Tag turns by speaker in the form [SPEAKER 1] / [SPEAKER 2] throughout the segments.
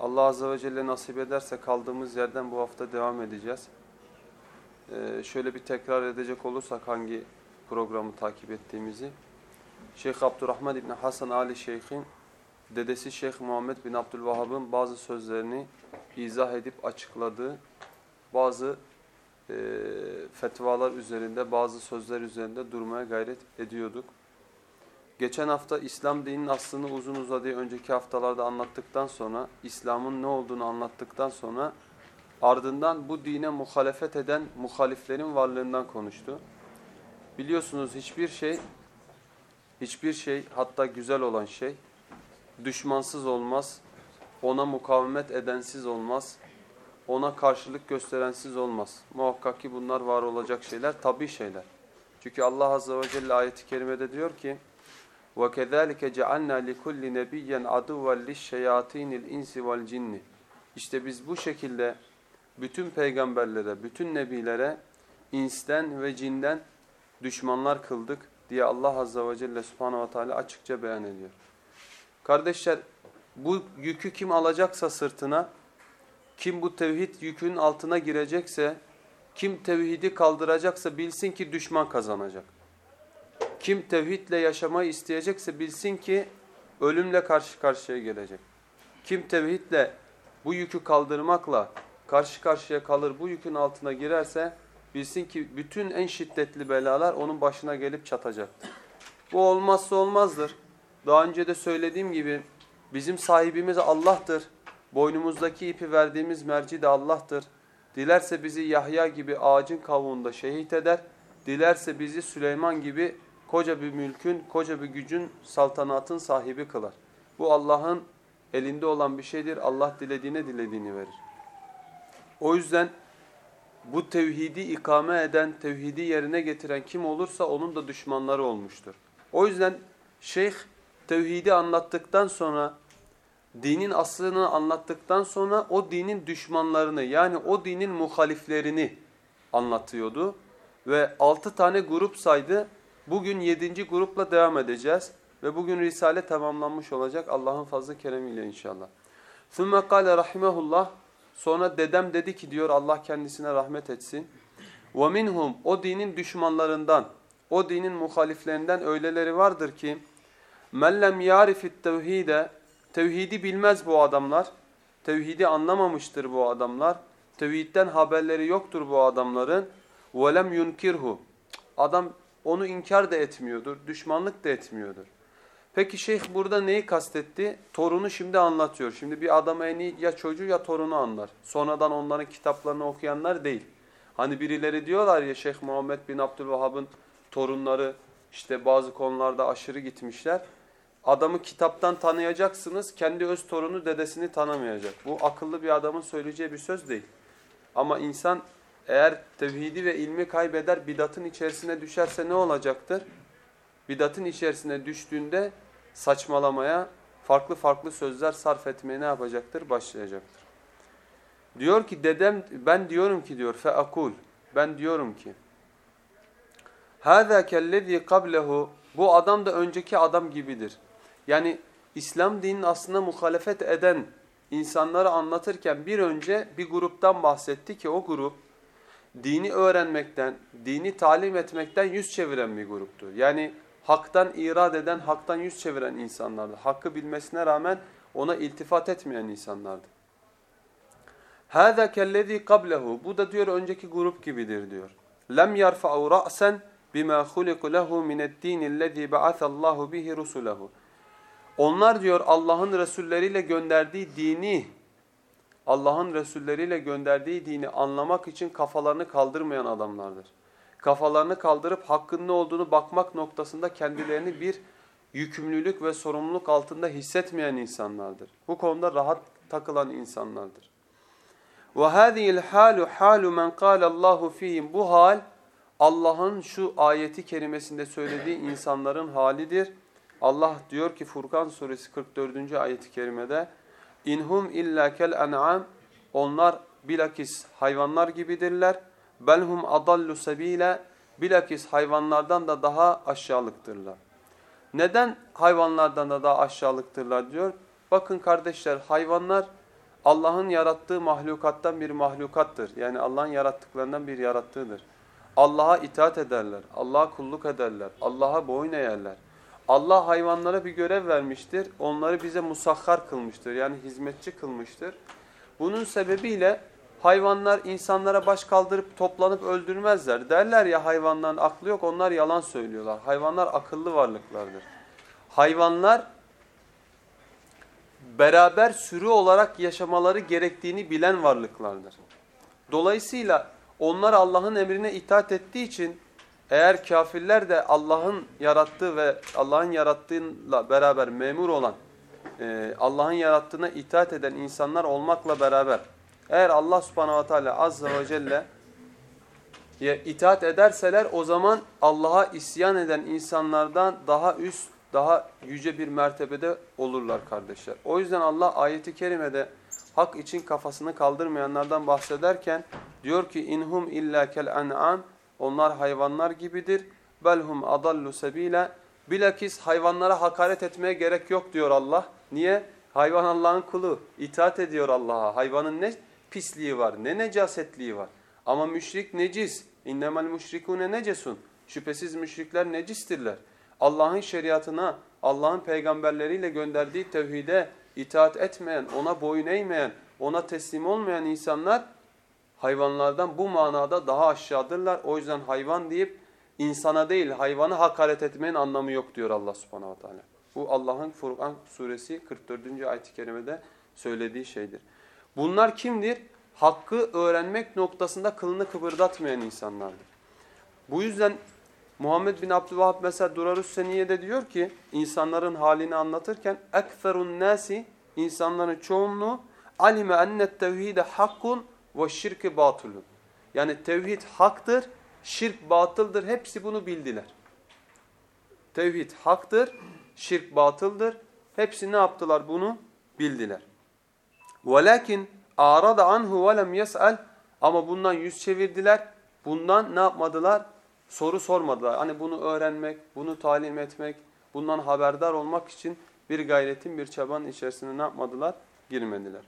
[SPEAKER 1] Allah Azze ve Celle nasip ederse kaldığımız yerden bu hafta devam edeceğiz. Ee, şöyle bir tekrar edecek olursak hangi programı takip ettiğimizi. Şeyh Abdurrahman İbni Hasan Ali Şeyh'in dedesi Şeyh Muhammed bin Abdülvahhab'ın bazı sözlerini izah edip açıkladığı bazı e, fetvalar üzerinde, bazı sözler üzerinde durmaya gayret ediyorduk. Geçen hafta İslam dininin aslını uzun uzadığı önceki haftalarda anlattıktan sonra, İslam'ın ne olduğunu anlattıktan sonra ardından bu dine muhalefet eden muhaliflerin varlığından konuştu. Biliyorsunuz hiçbir şey, hiçbir şey hatta güzel olan şey düşmansız olmaz, ona mukavemet edensiz olmaz, ona karşılık gösterensiz olmaz. Muhakkak ki bunlar var olacak şeyler, tabi şeyler. Çünkü Allah Azze ve Celle ayeti kerimede diyor ki, وَكَذَٰلِكَ جَعَلْنَا لِكُلِّ نَبِيًّا عَدُوًا لِلشَّيَاطِينِ الْاِنْسِ وَالْجِنِّ İşte biz bu şekilde bütün peygamberlere, bütün nebilere insten ve cinden düşmanlar kıldık diye Allah Azze ve Celle Subhanahu ve Teala açıkça beyan ediyor. Kardeşler bu yükü kim alacaksa sırtına, kim bu tevhid yükünün altına girecekse, kim tevhidi kaldıracaksa bilsin ki düşman kazanacak. Kim tevhidle yaşamayı isteyecekse bilsin ki ölümle karşı karşıya gelecek. Kim tevhidle bu yükü kaldırmakla karşı karşıya kalır bu yükün altına girerse bilsin ki bütün en şiddetli belalar onun başına gelip çatacaktır. Bu olmazsa olmazdır. Daha önce de söylediğim gibi bizim sahibimiz Allah'tır. Boynumuzdaki ipi verdiğimiz merci de Allah'tır. Dilerse bizi Yahya gibi ağacın kavuğunda şehit eder. Dilerse bizi Süleyman gibi koca bir mülkün, koca bir gücün, saltanatın sahibi kılar. Bu Allah'ın elinde olan bir şeydir. Allah dilediğine dilediğini verir. O yüzden bu tevhidi ikame eden, tevhidi yerine getiren kim olursa onun da düşmanları olmuştur. O yüzden şeyh tevhidi anlattıktan sonra, dinin aslını anlattıktan sonra o dinin düşmanlarını yani o dinin muhaliflerini anlatıyordu. Ve altı tane grup saydı. Bugün yedinci grupla devam edeceğiz. Ve bugün Risale tamamlanmış olacak Allah'ın fazla keremiyle inşallah. ثُمَّ قَالَ rahimehullah Sonra dedem dedi ki diyor Allah kendisine rahmet etsin. وَمِنْهُمْ O dinin düşmanlarından, o dinin muhaliflerinden öyleleri vardır ki مَنْ لَمْ يَعْرِفِ التَّوْهِيدَ Tevhidi bilmez bu adamlar. Tevhidi anlamamıştır bu adamlar. Tevhidden haberleri yoktur bu adamların. وَلَمْ يُنْكِرْهُ Adam onu inkar da etmiyordur, düşmanlık da etmiyordur. Peki şeyh burada neyi kastetti? Torunu şimdi anlatıyor. Şimdi bir adama en iyi ya çocuğu ya torunu anlar. Sonradan onların kitaplarını okuyanlar değil. Hani birileri diyorlar ya Şeyh Muhammed bin Abdülvahhab'ın torunları işte bazı konularda aşırı gitmişler. Adamı kitaptan tanıyacaksınız, kendi öz torunu dedesini tanımayacak. Bu akıllı bir adamın söyleyeceği bir söz değil. Ama insan eğer tevhidi ve ilmi kaybeder, bidatın içerisine düşerse ne olacaktır? Bidatın içerisine düştüğünde saçmalamaya, farklı farklı sözler sarf etmeye ne yapacaktır? Başlayacaktır. Diyor ki dedem ben diyorum ki diyor feakul ben diyorum ki Hâzâ kellezî kablehu bu adam da önceki adam gibidir. Yani İslam dininin aslında muhalefet eden insanları anlatırken bir önce bir gruptan bahsetti ki o grup dini öğrenmekten, dini talim etmekten yüz çeviren bir gruptu. Yani haktan irad eden, haktan yüz çeviren insanlardı. Hakkı bilmesine rağmen ona iltifat etmeyen insanlardı. هَذَا كَلَّذ۪ي قَبْلَهُ Bu da diyor önceki grup gibidir diyor. لَمْ يَرْفَعُ رَأْسًا بِمَا خُلِقُ لَهُ مِنَ الدِّينِ الَّذ۪ي بَعَثَ اللّٰهُ بِهِ رُسُلَهُ Onlar diyor Allah'ın Resulleriyle gönderdiği dini Allah'ın Resulleriyle gönderdiği dini anlamak için kafalarını kaldırmayan adamlardır. Kafalarını kaldırıp hakkın ne olduğunu bakmak noktasında kendilerini bir yükümlülük ve sorumluluk altında hissetmeyen insanlardır. Bu konuda rahat takılan insanlardır. Ve hâzihil hâlu hâlu men kâlallahu fîhim. Bu hal Allah'ın şu ayeti kerimesinde söylediği insanların halidir. Allah diyor ki Furkan suresi 44. ayeti kerimede İnhum illa kel en'am onlar bilakis hayvanlar gibidirler. Belhum adallu sebile bilakis hayvanlardan da daha aşağılıktırlar. Neden hayvanlardan da daha aşağılıktırlar diyor. Bakın kardeşler hayvanlar Allah'ın yarattığı mahlukattan bir mahlukattır. Yani Allah'ın yarattıklarından bir yarattığıdır. Allah'a itaat ederler, Allah'a kulluk ederler, Allah'a boyun eğerler. Allah hayvanlara bir görev vermiştir. Onları bize musahhar kılmıştır. Yani hizmetçi kılmıştır. Bunun sebebiyle hayvanlar insanlara baş kaldırıp toplanıp öldürmezler. Derler ya hayvanların aklı yok onlar yalan söylüyorlar. Hayvanlar akıllı varlıklardır. Hayvanlar beraber sürü olarak yaşamaları gerektiğini bilen varlıklardır. Dolayısıyla onlar Allah'ın emrine itaat ettiği için eğer kafirler de Allah'ın yarattığı ve Allah'ın yarattığıyla beraber memur olan, e, Allah'ın yarattığına itaat eden insanlar olmakla beraber eğer Allah subhanahu ve teala azze ve celle itaat ederseler o zaman Allah'a isyan eden insanlardan daha üst, daha yüce bir mertebede olurlar kardeşler. O yüzden Allah ayeti kerimede hak için kafasını kaldırmayanlardan bahsederken diyor ki inhum illa kel en'am onlar hayvanlar gibidir. Belhum adallu sebila. Bilakis hayvanlara hakaret etmeye gerek yok diyor Allah. Niye? Hayvan Allah'ın kulu. İtaat ediyor Allah'a. Hayvanın ne pisliği var, ne necasetliği var. Ama müşrik necis. İnnemel müşrikune necesun. Şüphesiz müşrikler necistirler. Allah'ın şeriatına, Allah'ın peygamberleriyle gönderdiği tevhide itaat etmeyen, ona boyun eğmeyen, ona teslim olmayan insanlar hayvanlardan bu manada daha aşağıdırlar. O yüzden hayvan deyip insana değil hayvanı hakaret etmenin anlamı yok diyor Allah subhanahu teala. Bu Allah'ın Furkan suresi 44. ayet-i kerimede söylediği şeydir. Bunlar kimdir? Hakkı öğrenmek noktasında kılını kıpırdatmayan insanlardır. Bu yüzden Muhammed bin Abdülvahhab mesela Durarus Seniye'de diyor ki insanların halini anlatırken ekferun nasi insanların çoğunluğu alime ennet tevhide hakkun ve şirki batulun. Yani tevhid haktır, şirk batıldır. Hepsi bunu bildiler. Tevhid haktır, şirk batıldır. Hepsi ne yaptılar bunu bildiler. Velakin arada anhu ve lem yes'al ama bundan yüz çevirdiler. Bundan ne yapmadılar? Soru sormadılar. Hani bunu öğrenmek, bunu talim etmek, bundan haberdar olmak için bir gayretin, bir çabanın içerisine ne yapmadılar? Girmediler.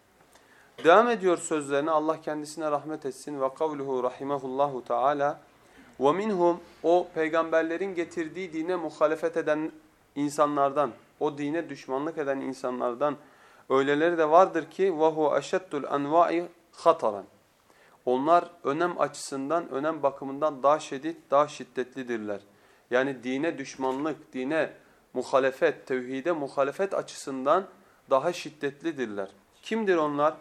[SPEAKER 1] Devam ediyor sözlerine Allah kendisine rahmet etsin ve kavluhu rahimehullahu taala ve minhum o peygamberlerin getirdiği dine muhalefet eden insanlardan, o dine düşmanlık eden insanlardan öyleleri de vardır ki ve hu eşeddul enva'i hataran. Onlar önem açısından, önem bakımından daha şiddet, daha şiddetlidirler. Yani dine düşmanlık, dine muhalefet, tevhide muhalefet açısından daha şiddetlidirler. Kimdir onlar?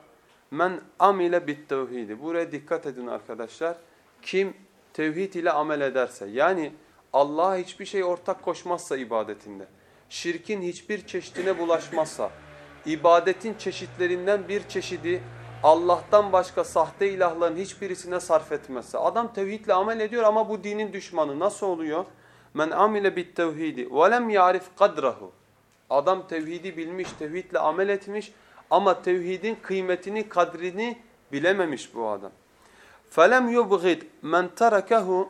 [SPEAKER 1] Men amile bit tevhidi. Buraya dikkat edin arkadaşlar. Kim tevhid ile amel ederse yani Allah'a hiçbir şey ortak koşmazsa ibadetinde, şirkin hiçbir çeşidine bulaşmazsa, ibadetin çeşitlerinden bir çeşidi Allah'tan başka sahte ilahların hiçbirisine sarf etmezse. Adam tevhidle amel ediyor ama bu dinin düşmanı. Nasıl oluyor? Men amile bit tevhidi ve lem ya'rif kadrahu. Adam tevhidi bilmiş, tevhidle amel etmiş ama tevhidin kıymetini, kadrini bilememiş bu adam. فَلَمْ يُبْغِدْ مَنْ تَرَكَهُ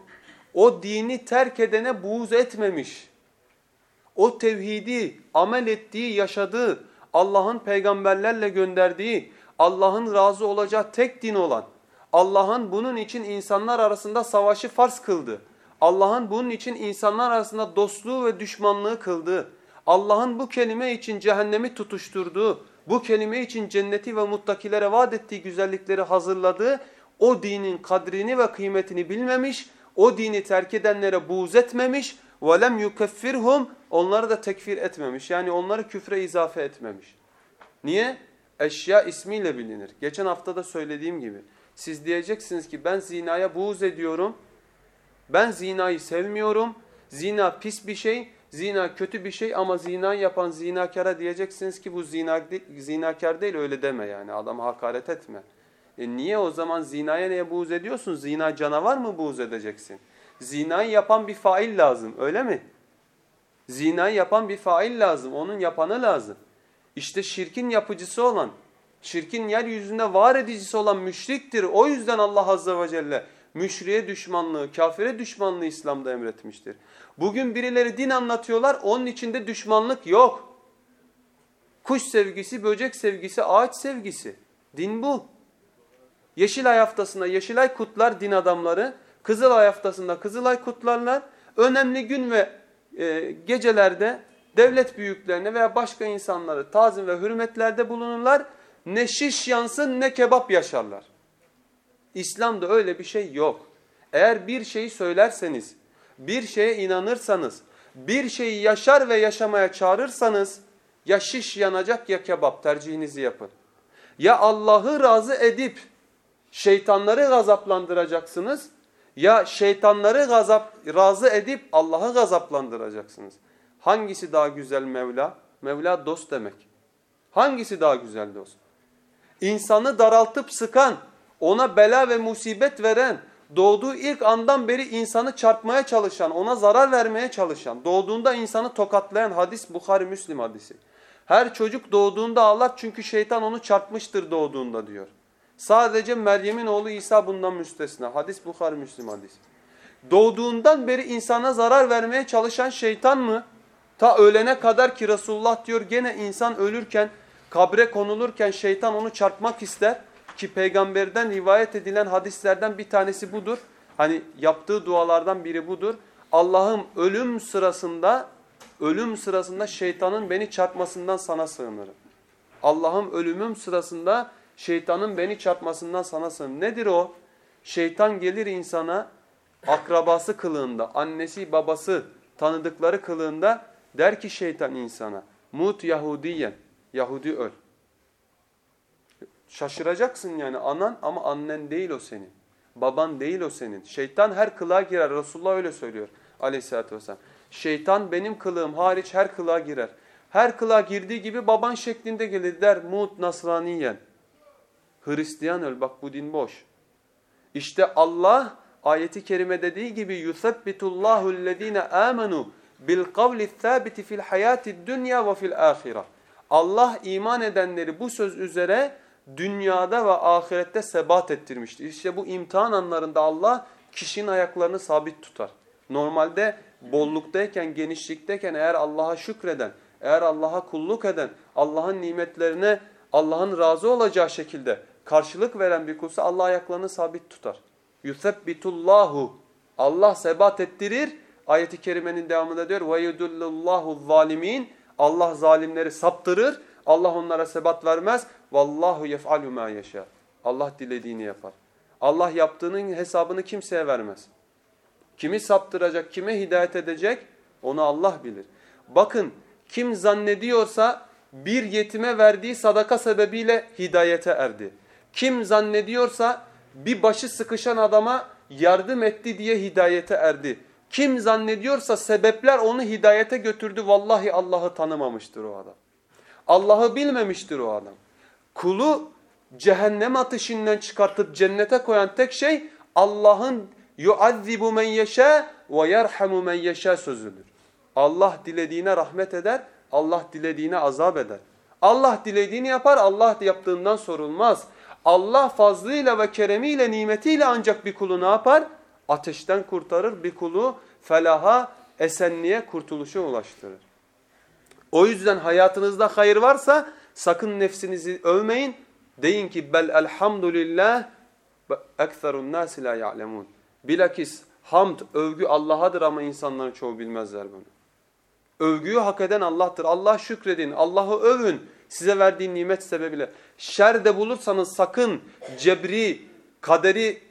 [SPEAKER 1] O dini terk edene buğz etmemiş. O tevhidi, amel ettiği, yaşadığı, Allah'ın peygamberlerle gönderdiği, Allah'ın razı olacağı tek din olan, Allah'ın bunun için insanlar arasında savaşı farz kıldı. Allah'ın bunun için insanlar arasında dostluğu ve düşmanlığı kıldı. Allah'ın bu kelime için cehennemi tutuşturduğu, bu kelime için cenneti ve muttakilere vaat ettiği güzellikleri hazırladığı o dinin kadrini ve kıymetini bilmemiş, o dini terk edenlere buğz etmemiş, وَلَمْ يُكَفِّرْهُمْ Onları da tekfir etmemiş. Yani onları küfre izafe etmemiş. Niye? Eşya ismiyle bilinir. Geçen hafta da söylediğim gibi. Siz diyeceksiniz ki ben zinaya buğz ediyorum. Ben zinayı sevmiyorum. Zina pis bir şey. Zina kötü bir şey ama zina yapan zinakara diyeceksiniz ki bu zina, zinakar değil öyle deme yani adama hakaret etme. E niye o zaman zinaya niye buğz ediyorsun? Zina canavar mı buğz edeceksin? Zinayı yapan bir fail lazım öyle mi? Zinayı yapan bir fail lazım. Onun yapanı lazım. İşte şirkin yapıcısı olan, şirkin yeryüzünde var edicisi olan müşriktir. O yüzden Allah Azze ve Celle müşriye düşmanlığı, kafire düşmanlığı İslam'da emretmiştir. Bugün birileri din anlatıyorlar, onun içinde düşmanlık yok. Kuş sevgisi, böcek sevgisi, ağaç sevgisi. Din bu. Yeşilay haftasında Yeşilay kutlar din adamları, Kızılay haftasında Kızılay kutlarlar. Önemli gün ve e, gecelerde devlet büyüklerine veya başka insanları tazim ve hürmetlerde bulunurlar. Ne şiş yansın ne kebap yaşarlar. İslam'da öyle bir şey yok. Eğer bir şeyi söylerseniz, bir şeye inanırsanız, bir şeyi yaşar ve yaşamaya çağırırsanız ya şiş yanacak ya kebap tercihinizi yapın. Ya Allah'ı razı edip şeytanları gazaplandıracaksınız ya şeytanları gazap, razı edip Allah'ı gazaplandıracaksınız. Hangisi daha güzel Mevla? Mevla dost demek. Hangisi daha güzel dost? İnsanı daraltıp sıkan, ona bela ve musibet veren, doğduğu ilk andan beri insanı çarpmaya çalışan, ona zarar vermeye çalışan, doğduğunda insanı tokatlayan hadis Bukhari Müslim hadisi. Her çocuk doğduğunda ağlar çünkü şeytan onu çarpmıştır doğduğunda diyor. Sadece Meryem'in oğlu İsa bundan müstesna. Hadis Bukhari Müslim hadis. Doğduğundan beri insana zarar vermeye çalışan şeytan mı? Ta ölene kadar ki Resulullah diyor gene insan ölürken, kabre konulurken şeytan onu çarpmak ister. Ki peygamberden rivayet edilen hadislerden bir tanesi budur. Hani yaptığı dualardan biri budur. Allah'ım ölüm sırasında ölüm sırasında şeytanın beni çarpmasından sana sığınırım. Allah'ım ölümüm sırasında şeytanın beni çarpmasından sana sığınırım. Nedir o? Şeytan gelir insana akrabası kılığında, annesi babası tanıdıkları kılığında der ki şeytan insana mut Yahudiyen, Yahudi öl. Şaşıracaksın yani anan ama annen değil o senin. Baban değil o senin. Şeytan her kılığa girer. Resulullah öyle söylüyor aleyhissalatü vesselam. Şeytan benim kılığım hariç her kılığa girer. Her kılığa girdiği gibi baban şeklinde gelir der Mut Nasraniyen. Hristiyan öl bak bu din boş. İşte Allah ayeti kerime dediği gibi yusabbitullahu ellezine amenu bil kavli thabiti fil hayati dunya ve fil. Allah iman edenleri bu söz üzere dünyada ve ahirette sebat ettirmiştir. İşte bu imtihan anlarında Allah kişinin ayaklarını sabit tutar. Normalde bolluktayken, genişlikteyken eğer Allah'a şükreden, eğer Allah'a kulluk eden, Allah'ın nimetlerine Allah'ın razı olacağı şekilde karşılık veren bir kulsa Allah ayaklarını sabit tutar. Yusebbitullahu Allah sebat ettirir. Ayeti kerimenin devamında diyor ve yudullullahu zalimin Allah zalimleri saptırır. Allah onlara sebat vermez. Vallahu yef'alu ma yeşâ. Allah dilediğini yapar. Allah yaptığının hesabını kimseye vermez. Kimi saptıracak, kime hidayet edecek onu Allah bilir. Bakın kim zannediyorsa bir yetime verdiği sadaka sebebiyle hidayete erdi. Kim zannediyorsa bir başı sıkışan adama yardım etti diye hidayete erdi. Kim zannediyorsa sebepler onu hidayete götürdü. Vallahi Allah'ı tanımamıştır o adam. Allah'ı bilmemiştir o adam. Kulu cehennem ateşinden çıkartıp cennete koyan tek şey Allah'ın yuazzibu men yeşâ ve yerhamu men yeşâ sözüdür. Allah dilediğine rahmet eder, Allah dilediğine azap eder. Allah dilediğini yapar, Allah yaptığından sorulmaz. Allah fazlıyla ve keremiyle, nimetiyle ancak bir kulu ne yapar? Ateşten kurtarır, bir kulu felaha, esenliğe, kurtuluşa ulaştırır. O yüzden hayatınızda hayır varsa sakın nefsinizi övmeyin. Deyin ki bel elhamdülillah ekserun nasi la ya'lemun. Bilakis hamd, övgü Allah'adır ama insanların çoğu bilmezler bunu. Övgüyü hak eden Allah'tır. Allah şükredin, Allah'ı övün size verdiği nimet sebebiyle. Şer de bulursanız sakın cebri, kaderi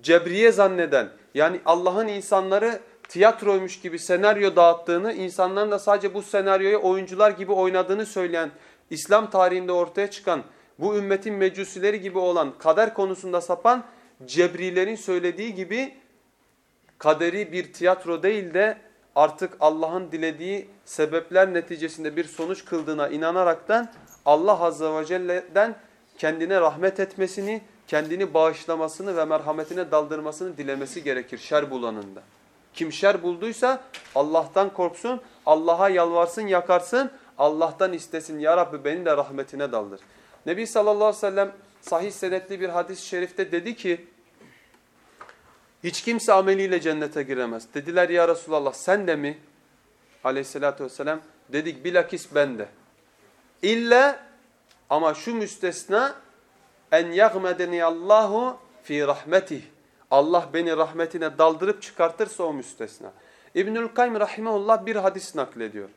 [SPEAKER 1] cebriye zanneden yani Allah'ın insanları tiyatroymuş gibi senaryo dağıttığını, insanların da sadece bu senaryoyu oyuncular gibi oynadığını söyleyen, İslam tarihinde ortaya çıkan, bu ümmetin mecusileri gibi olan, kader konusunda sapan cebrilerin söylediği gibi kaderi bir tiyatro değil de artık Allah'ın dilediği sebepler neticesinde bir sonuç kıldığına inanaraktan Allah Azze ve Celle'den kendine rahmet etmesini, kendini bağışlamasını ve merhametine daldırmasını dilemesi gerekir şer bulanında. Kim şer bulduysa Allah'tan korksun, Allah'a yalvarsın, yakarsın, Allah'tan istesin. Ya Rabbi beni de rahmetine daldır. Nebi sallallahu aleyhi ve sellem sahih senetli bir hadis-i şerifte dedi ki, hiç kimse ameliyle cennete giremez. Dediler ya Resulallah sen de mi? Aleyhissalatü vesselam dedik bilakis ben de. İlla ama şu müstesna en yagmedeni Allahu fi rahmetih. Allah beni rahmetine daldırıp çıkartırsa o müstesna. İbnül Kayyim rahimehullah bir hadis naklediyor.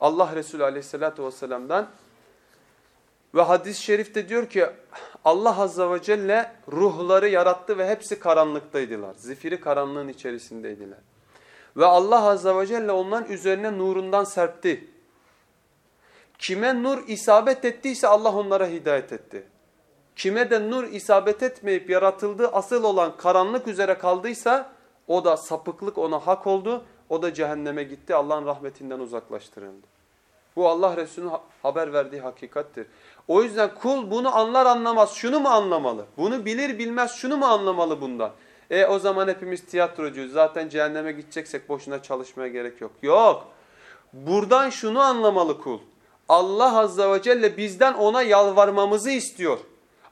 [SPEAKER 1] Allah Resulü aleyhissalatu vesselam'dan ve hadis-i şerifte diyor ki Allah azze ve celle ruhları yarattı ve hepsi karanlıktaydılar. Zifiri karanlığın içerisindeydiler. Ve Allah azze ve celle onların üzerine nurundan serpti. Kime nur isabet ettiyse Allah onlara hidayet etti. Kime de nur isabet etmeyip yaratıldığı asıl olan karanlık üzere kaldıysa o da sapıklık ona hak oldu. O da cehenneme gitti Allah'ın rahmetinden uzaklaştırıldı. Bu Allah Resulü'nün haber verdiği hakikattir. O yüzden kul bunu anlar anlamaz şunu mu anlamalı? Bunu bilir bilmez şunu mu anlamalı bundan? E o zaman hepimiz tiyatrocuyuz. Zaten cehenneme gideceksek boşuna çalışmaya gerek yok. Yok. Buradan şunu anlamalı kul. Allah Azze ve Celle bizden ona yalvarmamızı istiyor.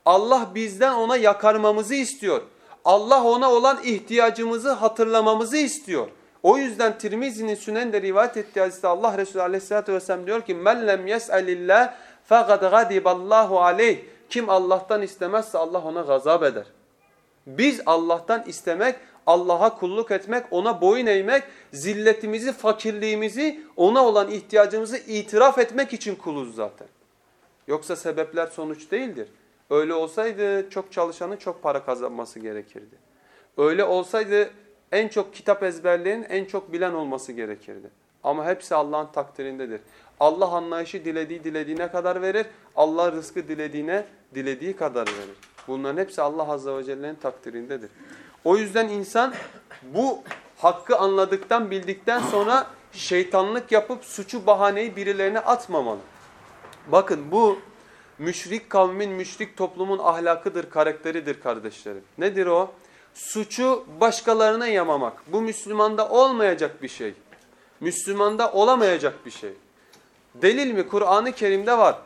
[SPEAKER 1] Allah bizden ona yakarmamızı istiyor. Allah ona olan ihtiyacımızı hatırlamamızı istiyor. O yüzden Tirmizi'nin Sünen'de rivayet ettiği hadiste Allah Resulü Aleyhisselatü Vesselam diyor ki men lem yes'alillah فَقَدْ غَدِبَ اللّٰهُ عَلَيْهِ Kim Allah'tan istemezse Allah ona gazap eder. Biz Allah'tan istemek, Allah'a kulluk etmek, ona boyun eğmek, zilletimizi, fakirliğimizi, ona olan ihtiyacımızı itiraf etmek için kuluz zaten. Yoksa sebepler sonuç değildir. Öyle olsaydı çok çalışanın çok para kazanması gerekirdi. Öyle olsaydı en çok kitap ezberleyen en çok bilen olması gerekirdi. Ama hepsi Allah'ın takdirindedir. Allah anlayışı dilediği dilediğine kadar verir. Allah rızkı dilediğine dilediği kadar verir. Bunların hepsi Allah Azze ve Celle'nin takdirindedir. O yüzden insan bu hakkı anladıktan bildikten sonra şeytanlık yapıp suçu bahaneyi birilerine atmamalı. Bakın bu müşrik kavmin, müşrik toplumun ahlakıdır, karakteridir kardeşlerim. Nedir o? Suçu başkalarına yamamak. Bu Müslümanda olmayacak bir şey. Müslümanda olamayacak bir şey. Delil mi? Kur'an-ı Kerim'de var.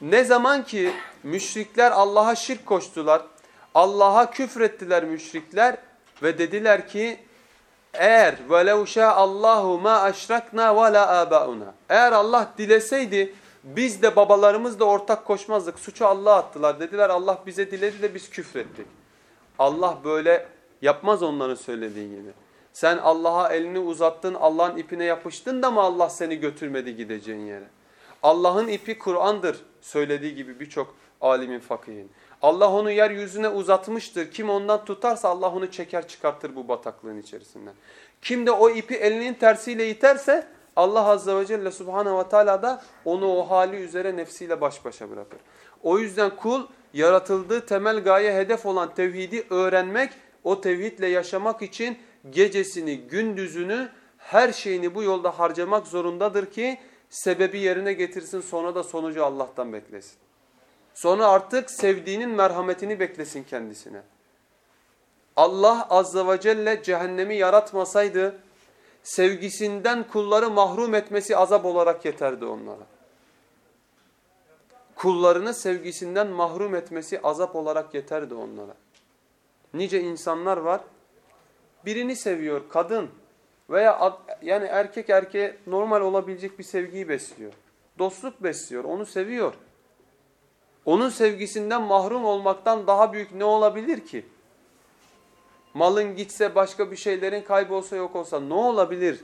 [SPEAKER 1] Ne zaman ki müşrikler Allah'a şirk koştular, Allah'a küfrettiler müşrikler ve dediler ki eğer velev Allahu ma aşrakna ve la abauna. Eğer Allah dileseydi biz de babalarımız da ortak koşmazdık. Suçu Allah'a attılar. Dediler Allah bize diledi de biz küfrettik. Allah böyle yapmaz onların söylediği gibi. Sen Allah'a elini uzattın, Allah'ın ipine yapıştın da mı Allah seni götürmedi gideceğin yere? Allah'ın ipi Kur'an'dır söylediği gibi birçok alimin fakihin. Allah onu yeryüzüne uzatmıştır. Kim ondan tutarsa Allah onu çeker çıkartır bu bataklığın içerisinden. Kim de o ipi elinin tersiyle iterse Allah Azze ve Celle Subhanahu ve Teala da onu o hali üzere nefsiyle baş başa bırakır. O yüzden kul yaratıldığı temel gaye hedef olan tevhidi öğrenmek, o tevhidle yaşamak için gecesini, gündüzünü, her şeyini bu yolda harcamak zorundadır ki sebebi yerine getirsin sonra da sonucu Allah'tan beklesin. Sonra artık sevdiğinin merhametini beklesin kendisine. Allah azze ve celle cehennemi yaratmasaydı sevgisinden kulları mahrum etmesi azap olarak yeterdi onlara. Kullarını sevgisinden mahrum etmesi azap olarak yeterdi onlara. Nice insanlar var birini seviyor kadın veya yani erkek erkeğe normal olabilecek bir sevgiyi besliyor. Dostluk besliyor, onu seviyor. Onun sevgisinden mahrum olmaktan daha büyük ne olabilir ki? Malın gitse, başka bir şeylerin kaybolsa yok olsa ne olabilir?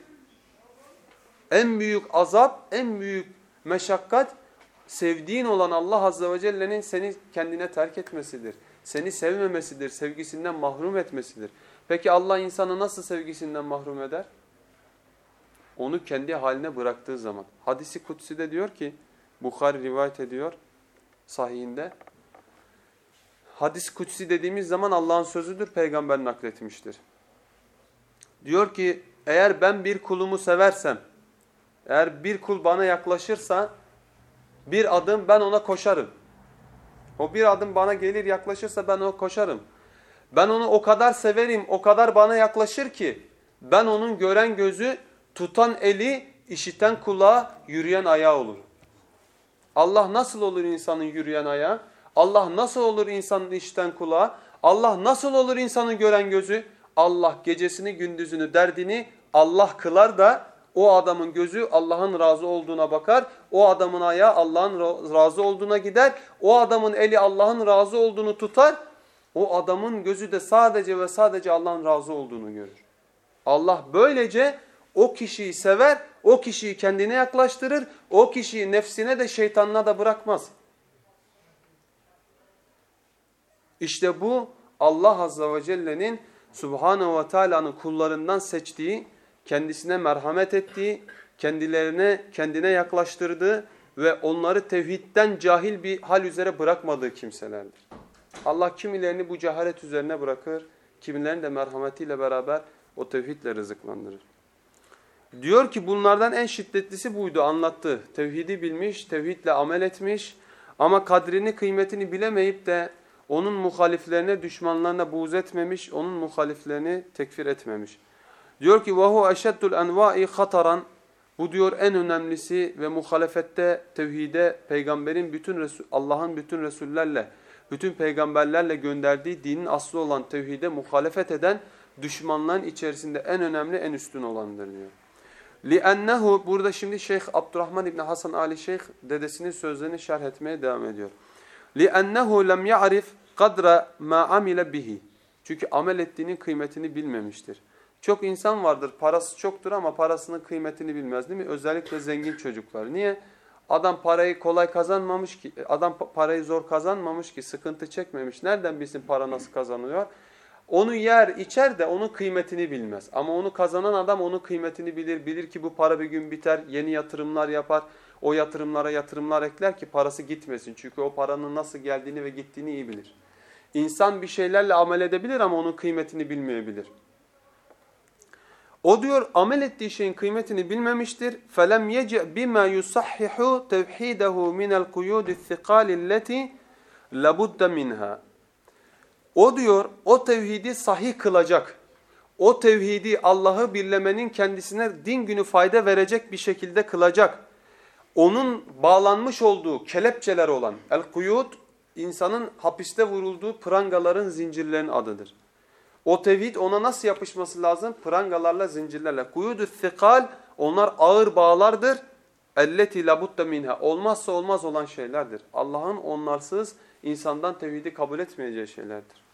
[SPEAKER 1] En büyük azap, en büyük meşakkat sevdiğin olan Allah Azze ve Celle'nin seni kendine terk etmesidir. Seni sevmemesidir, sevgisinden mahrum etmesidir. Peki Allah insanı nasıl sevgisinden mahrum eder? Onu kendi haline bıraktığı zaman. Hadisi kutsi de diyor ki, Bukhari rivayet ediyor sahihinde. Hadis kutsi dediğimiz zaman Allah'ın sözüdür, peygamber nakletmiştir. Diyor ki, eğer ben bir kulumu seversem, eğer bir kul bana yaklaşırsa, bir adım ben ona koşarım. O bir adım bana gelir yaklaşırsa ben ona koşarım. Ben onu o kadar severim, o kadar bana yaklaşır ki ben onun gören gözü, tutan eli, işiten kulağı, yürüyen ayağı olur. Allah nasıl olur insanın yürüyen ayağı? Allah nasıl olur insanın işiten kulağı? Allah nasıl olur insanın gören gözü? Allah gecesini gündüzünü derdini Allah kılar da o adamın gözü Allah'ın razı olduğuna bakar. O adamın ayağı Allah'ın razı olduğuna gider. O adamın eli Allah'ın razı olduğunu tutar. O adamın gözü de sadece ve sadece Allah'ın razı olduğunu görür. Allah böylece o kişiyi sever, o kişiyi kendine yaklaştırır, o kişiyi nefsine de şeytanına da bırakmaz. İşte bu Allah Azze ve Celle'nin Subhanahu ve Taala'nın kullarından seçtiği, kendisine merhamet ettiği, kendilerine kendine yaklaştırdığı ve onları tevhidden cahil bir hal üzere bırakmadığı kimselerdir. Allah kimilerini bu cehalet üzerine bırakır, kimilerini de merhametiyle beraber o tevhidle rızıklandırır. Diyor ki bunlardan en şiddetlisi buydu anlattı. Tevhidi bilmiş, tevhidle amel etmiş ama kadrini kıymetini bilemeyip de onun muhaliflerine, düşmanlarına buğz etmemiş, onun muhaliflerini tekfir etmemiş. Diyor ki وَهُ اَشَدُّ الْاَنْوَاءِ خَطَرًا Bu diyor en önemlisi ve muhalefette, tevhide, peygamberin bütün Allah'ın bütün resullerle, bütün peygamberlerle gönderdiği dinin aslı olan tevhide muhalefet eden düşmanların içerisinde en önemli, en üstün olandır diyor. لِأَنَّهُ Burada şimdi Şeyh Abdurrahman İbni Hasan Ali Şeyh dedesinin sözlerini şerh etmeye devam ediyor. لِأَنَّهُ لَمْ يَعْرِفْ قَدْرَ مَا عَمِلَ bihi. Çünkü amel ettiğinin kıymetini bilmemiştir. Çok insan vardır parası çoktur ama parasının kıymetini bilmez değil mi? Özellikle zengin çocuklar. Niye? Adam parayı kolay kazanmamış ki, adam parayı zor kazanmamış ki, sıkıntı çekmemiş. Nereden bilsin para nasıl kazanılıyor? Onu yer, içer de onun kıymetini bilmez. Ama onu kazanan adam onun kıymetini bilir. Bilir ki bu para bir gün biter, yeni yatırımlar yapar. O yatırımlara yatırımlar ekler ki parası gitmesin. Çünkü o paranın nasıl geldiğini ve gittiğini iyi bilir. İnsan bir şeylerle amel edebilir ama onun kıymetini bilmeyebilir. O diyor amel ettiği şeyin kıymetini bilmemiştir. فَلَمْ يَجِعْ بِمَا يُصَحِّحُ تَوْحِيدَهُ مِنَ الْقُيُودِ الثِّقَالِ الَّتِي لَبُدَّ مِنْهَا O diyor o tevhidi sahih kılacak. O tevhidi Allah'ı birlemenin kendisine din günü fayda verecek bir şekilde kılacak. Onun bağlanmış olduğu kelepçeler olan el-kuyud insanın hapiste vurulduğu prangaların zincirlerin adıdır. O tevhid ona nasıl yapışması lazım? Prangalarla, zincirlerle. Kuyudü thikal onlar ağır bağlardır. Elleti labutta minha. Olmazsa olmaz olan şeylerdir. Allah'ın onlarsız insandan tevhidi kabul etmeyeceği şeylerdir.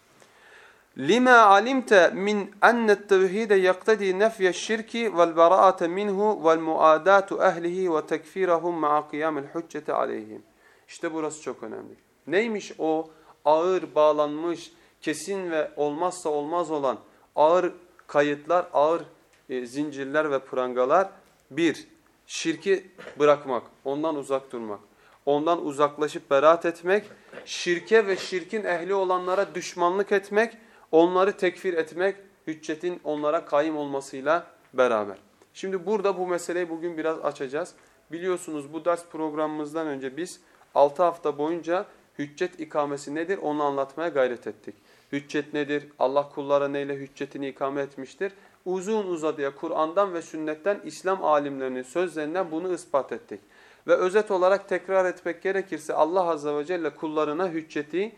[SPEAKER 1] Lima alimte min enne tevhide yaktadi nefye şirki vel beraate minhu vel muadatu ehlihi ve tekfirahum ma'a kıyamil hücceti aleyhim. İşte burası çok önemli. Neymiş o ağır bağlanmış kesin ve olmazsa olmaz olan ağır kayıtlar, ağır e, zincirler ve prangalar bir, şirki bırakmak, ondan uzak durmak. Ondan uzaklaşıp beraat etmek, şirke ve şirkin ehli olanlara düşmanlık etmek, onları tekfir etmek, hüccetin onlara kaim olmasıyla beraber. Şimdi burada bu meseleyi bugün biraz açacağız. Biliyorsunuz bu ders programımızdan önce biz 6 hafta boyunca hüccet ikamesi nedir onu anlatmaya gayret ettik. Hüccet nedir? Allah kullara neyle hüccetini ikame etmiştir? Uzun uzadıya Kur'an'dan ve sünnetten İslam alimlerinin sözlerinden bunu ispat ettik. Ve özet olarak tekrar etmek gerekirse Allah Azze ve Celle kullarına hücceti,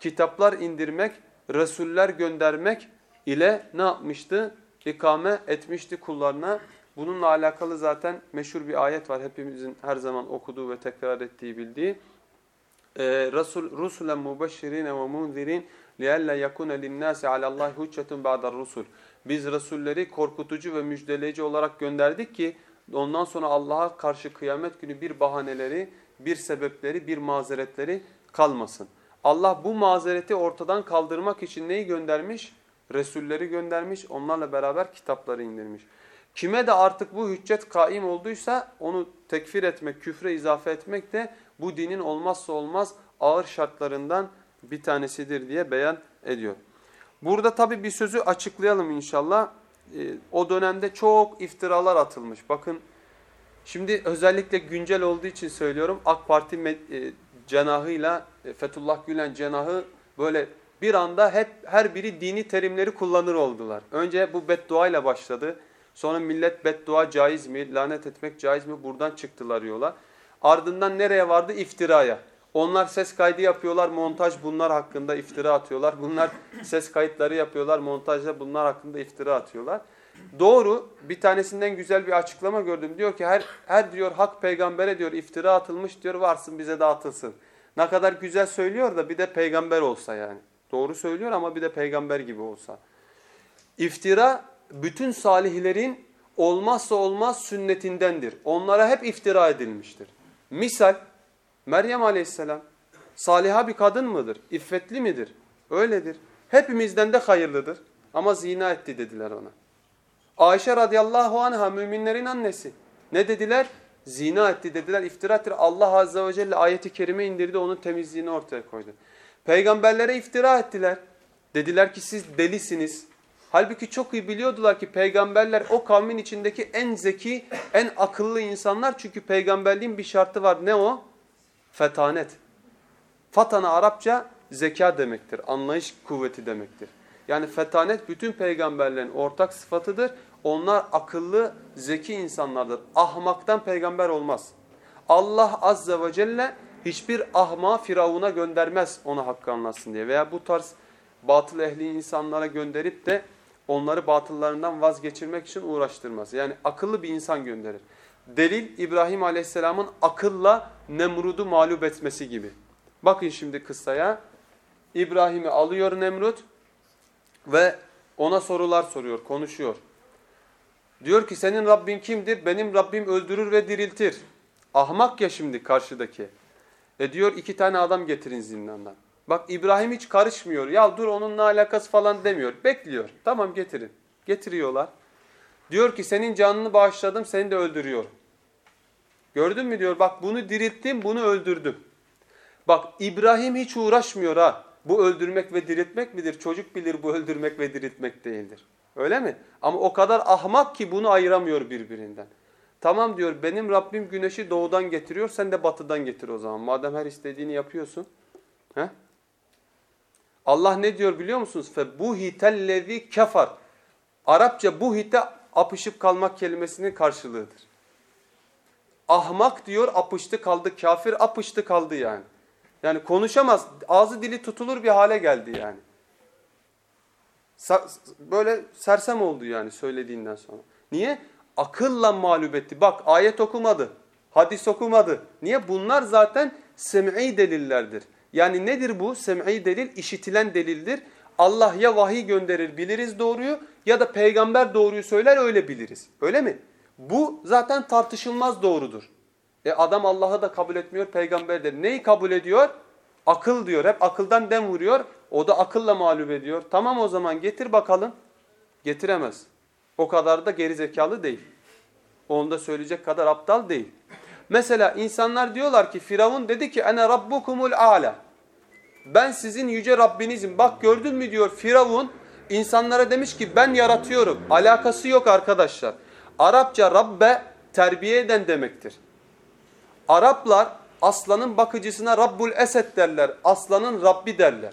[SPEAKER 1] kitaplar indirmek, Resuller göndermek ile ne yapmıştı? İkame etmişti kullarına. Bununla alakalı zaten meşhur bir ayet var. Hepimizin her zaman okuduğu ve tekrar ettiği bildiği. Ee, Resul rusulen mubeşşirine ve munzirin lialla yakuna linnase alallahi huccetun ba'dar rusul. Biz resulleri korkutucu ve müjdeleyici olarak gönderdik ki ondan sonra Allah'a karşı kıyamet günü bir bahaneleri, bir sebepleri, bir mazeretleri kalmasın. Allah bu mazereti ortadan kaldırmak için neyi göndermiş? Resulleri göndermiş, onlarla beraber kitapları indirmiş. Kime de artık bu hüccet kaim olduysa onu tekfir etmek, küfre izafe etmek de bu dinin olmazsa olmaz ağır şartlarından bir tanesidir diye beyan ediyor. Burada tabi bir sözü açıklayalım inşallah. Ee, o dönemde çok iftiralar atılmış. Bakın şimdi özellikle güncel olduğu için söylüyorum AK Parti e, cenahıyla e, Fethullah Gülen cenahı böyle bir anda hep her biri dini terimleri kullanır oldular. Önce bu beddua ile başladı. Sonra millet beddua caiz mi, lanet etmek caiz mi buradan çıktılar yola. Ardından nereye vardı? İftiraya. Onlar ses kaydı yapıyorlar, montaj bunlar hakkında iftira atıyorlar. Bunlar ses kayıtları yapıyorlar, montajda bunlar hakkında iftira atıyorlar. Doğru, bir tanesinden güzel bir açıklama gördüm. Diyor ki her, her diyor hak peygambere diyor iftira atılmış diyor varsın bize de atılsın. Ne kadar güzel söylüyor da bir de peygamber olsa yani. Doğru söylüyor ama bir de peygamber gibi olsa. İftira bütün salihlerin olmazsa olmaz sünnetindendir. Onlara hep iftira edilmiştir. Misal Meryem aleyhisselam saliha bir kadın mıdır? İffetli midir? Öyledir. Hepimizden de hayırlıdır. Ama zina etti dediler ona. Ayşe radıyallahu anha müminlerin annesi. Ne dediler? Zina etti dediler. İftira ettiler. Allah azze ve celle ayeti kerime indirdi onun temizliğini ortaya koydu. Peygamberlere iftira ettiler. Dediler ki siz delisiniz. Halbuki çok iyi biliyordular ki peygamberler o kavmin içindeki en zeki, en akıllı insanlar. Çünkü peygamberliğin bir şartı var. Ne o? Fetanet. Fatana Arapça zeka demektir. Anlayış kuvveti demektir. Yani fetanet bütün peygamberlerin ortak sıfatıdır. Onlar akıllı, zeki insanlardır. Ahmaktan peygamber olmaz. Allah azze ve celle hiçbir ahma Firavun'a göndermez ona hakkı anlasın diye. Veya bu tarz batıl ehli insanlara gönderip de onları batıllarından vazgeçirmek için uğraştırmaz. Yani akıllı bir insan gönderir. Delil İbrahim Aleyhisselam'ın akılla Nemrud'u mağlup etmesi gibi. Bakın şimdi kıssaya. İbrahim'i alıyor Nemrut ve ona sorular soruyor, konuşuyor. Diyor ki senin Rabbin kimdir? Benim Rabbim öldürür ve diriltir. Ahmak ya şimdi karşıdaki. E diyor iki tane adam getirin zindandan. Bak İbrahim hiç karışmıyor. Ya dur onunla alakası falan demiyor. Bekliyor. Tamam getirin. Getiriyorlar. Diyor ki senin canını bağışladım seni de öldürüyorum. Gördün mü diyor bak bunu dirilttim bunu öldürdüm. Bak İbrahim hiç uğraşmıyor ha. Bu öldürmek ve diriltmek midir? Çocuk bilir bu öldürmek ve diriltmek değildir. Öyle mi? Ama o kadar ahmak ki bunu ayıramıyor birbirinden. Tamam diyor benim Rabbim güneşi doğudan getiriyor sen de batıdan getir o zaman. Madem her istediğini yapıyorsun. He? Allah ne diyor biliyor musunuz? Fe buhitellezi kafar. Arapça buhite apışıp kalmak kelimesinin karşılığıdır. Ahmak diyor apıştı kaldı kafir apıştı kaldı yani. Yani konuşamaz ağzı dili tutulur bir hale geldi yani. Böyle sersem oldu yani söylediğinden sonra. Niye? Akılla mağlup etti. Bak ayet okumadı. Hadis okumadı. Niye? Bunlar zaten sem'i delillerdir. Yani nedir bu? Sem'i delil, işitilen delildir. Allah ya vahiy gönderir biliriz doğruyu ya da peygamber doğruyu söyler öyle biliriz. Öyle mi? Bu zaten tartışılmaz doğrudur. E adam Allah'ı da kabul etmiyor peygamber de. Neyi kabul ediyor? Akıl diyor. Hep akıldan dem vuruyor. O da akılla mağlup ediyor. Tamam o zaman getir bakalım. Getiremez. O kadar da gerizekalı değil. Onu da söyleyecek kadar aptal değil. Mesela insanlar diyorlar ki Firavun dedi ki ene rabbukumul ala. Ben sizin yüce Rabbinizim. Bak gördün mü diyor Firavun insanlara demiş ki ben yaratıyorum. Alakası yok arkadaşlar. Arapça Rabbe terbiye eden demektir. Araplar aslanın bakıcısına Rabbul Esed derler. Aslanın Rabbi derler.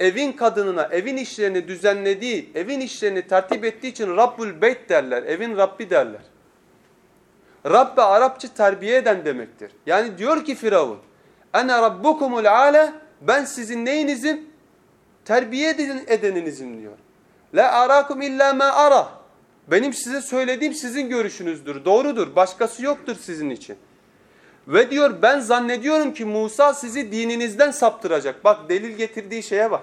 [SPEAKER 1] Evin kadınına evin işlerini düzenlediği, evin işlerini tertip ettiği için Rabbul Beyt derler. Evin Rabbi derler. Rabbe Arapça terbiye eden demektir. Yani diyor ki Firavun, Ene Rabbukumul Ale, ben sizin neyinizim? Terbiye edeninizim diyor. La arakum illa ma ara. Benim size söylediğim sizin görüşünüzdür. Doğrudur. Başkası yoktur sizin için. Ve diyor ben zannediyorum ki Musa sizi dininizden saptıracak. Bak delil getirdiği şeye bak.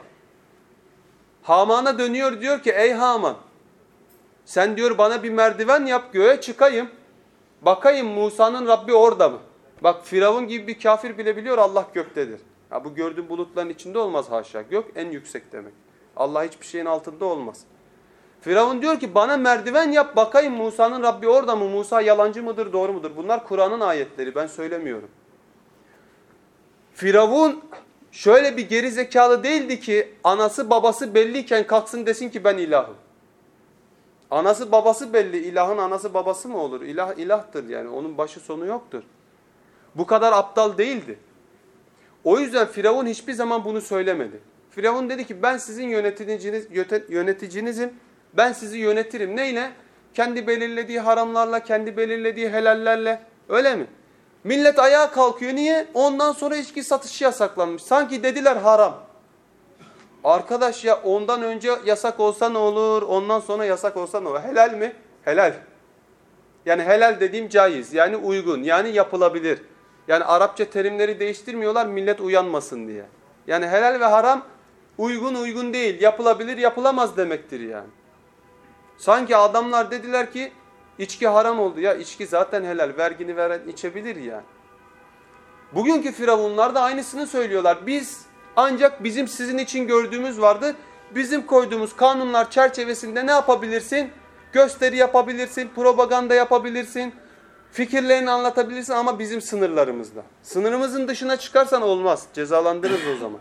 [SPEAKER 1] Haman'a dönüyor diyor ki ey Haman sen diyor bana bir merdiven yap göğe çıkayım. Bakayım Musa'nın Rabbi orada mı? Bak Firavun gibi bir kafir bile biliyor Allah göktedir. Ha, bu gördüğün bulutların içinde olmaz haşa. Gök en yüksek demek. Allah hiçbir şeyin altında olmaz. Firavun diyor ki bana merdiven yap bakayım Musa'nın Rabbi orada mı? Musa yalancı mıdır doğru mudur? Bunlar Kur'an'ın ayetleri ben söylemiyorum. Firavun şöyle bir geri zekalı değildi ki anası babası belliyken kalksın desin ki ben ilahım. Anası babası belli. İlahın anası babası mı olur? İlah ilahtır yani. Onun başı sonu yoktur. Bu kadar aptal değildi. O yüzden Firavun hiçbir zaman bunu söylemedi. Firavun dedi ki ben sizin yöneticiniz, yöneticinizim. Ben sizi yönetirim. Neyle? Kendi belirlediği haramlarla, kendi belirlediği helallerle. Öyle mi? Millet ayağa kalkıyor. Niye? Ondan sonra içki satışı yasaklanmış. Sanki dediler haram. Arkadaş ya ondan önce yasak olsa ne olur? Ondan sonra yasak olsa ne olur? Helal mi? Helal. Yani helal dediğim caiz. Yani uygun. Yani yapılabilir. Yani Arapça terimleri değiştirmiyorlar millet uyanmasın diye. Yani helal ve haram uygun uygun değil. Yapılabilir yapılamaz demektir yani. Sanki adamlar dediler ki içki haram oldu. Ya içki zaten helal. Vergini veren içebilir yani. Bugünkü firavunlar da aynısını söylüyorlar. Biz ancak bizim sizin için gördüğümüz vardı. Bizim koyduğumuz kanunlar çerçevesinde ne yapabilirsin? Gösteri yapabilirsin, propaganda yapabilirsin, fikirlerini anlatabilirsin ama bizim sınırlarımızda. Sınırımızın dışına çıkarsan olmaz. Cezalandırırız o zaman.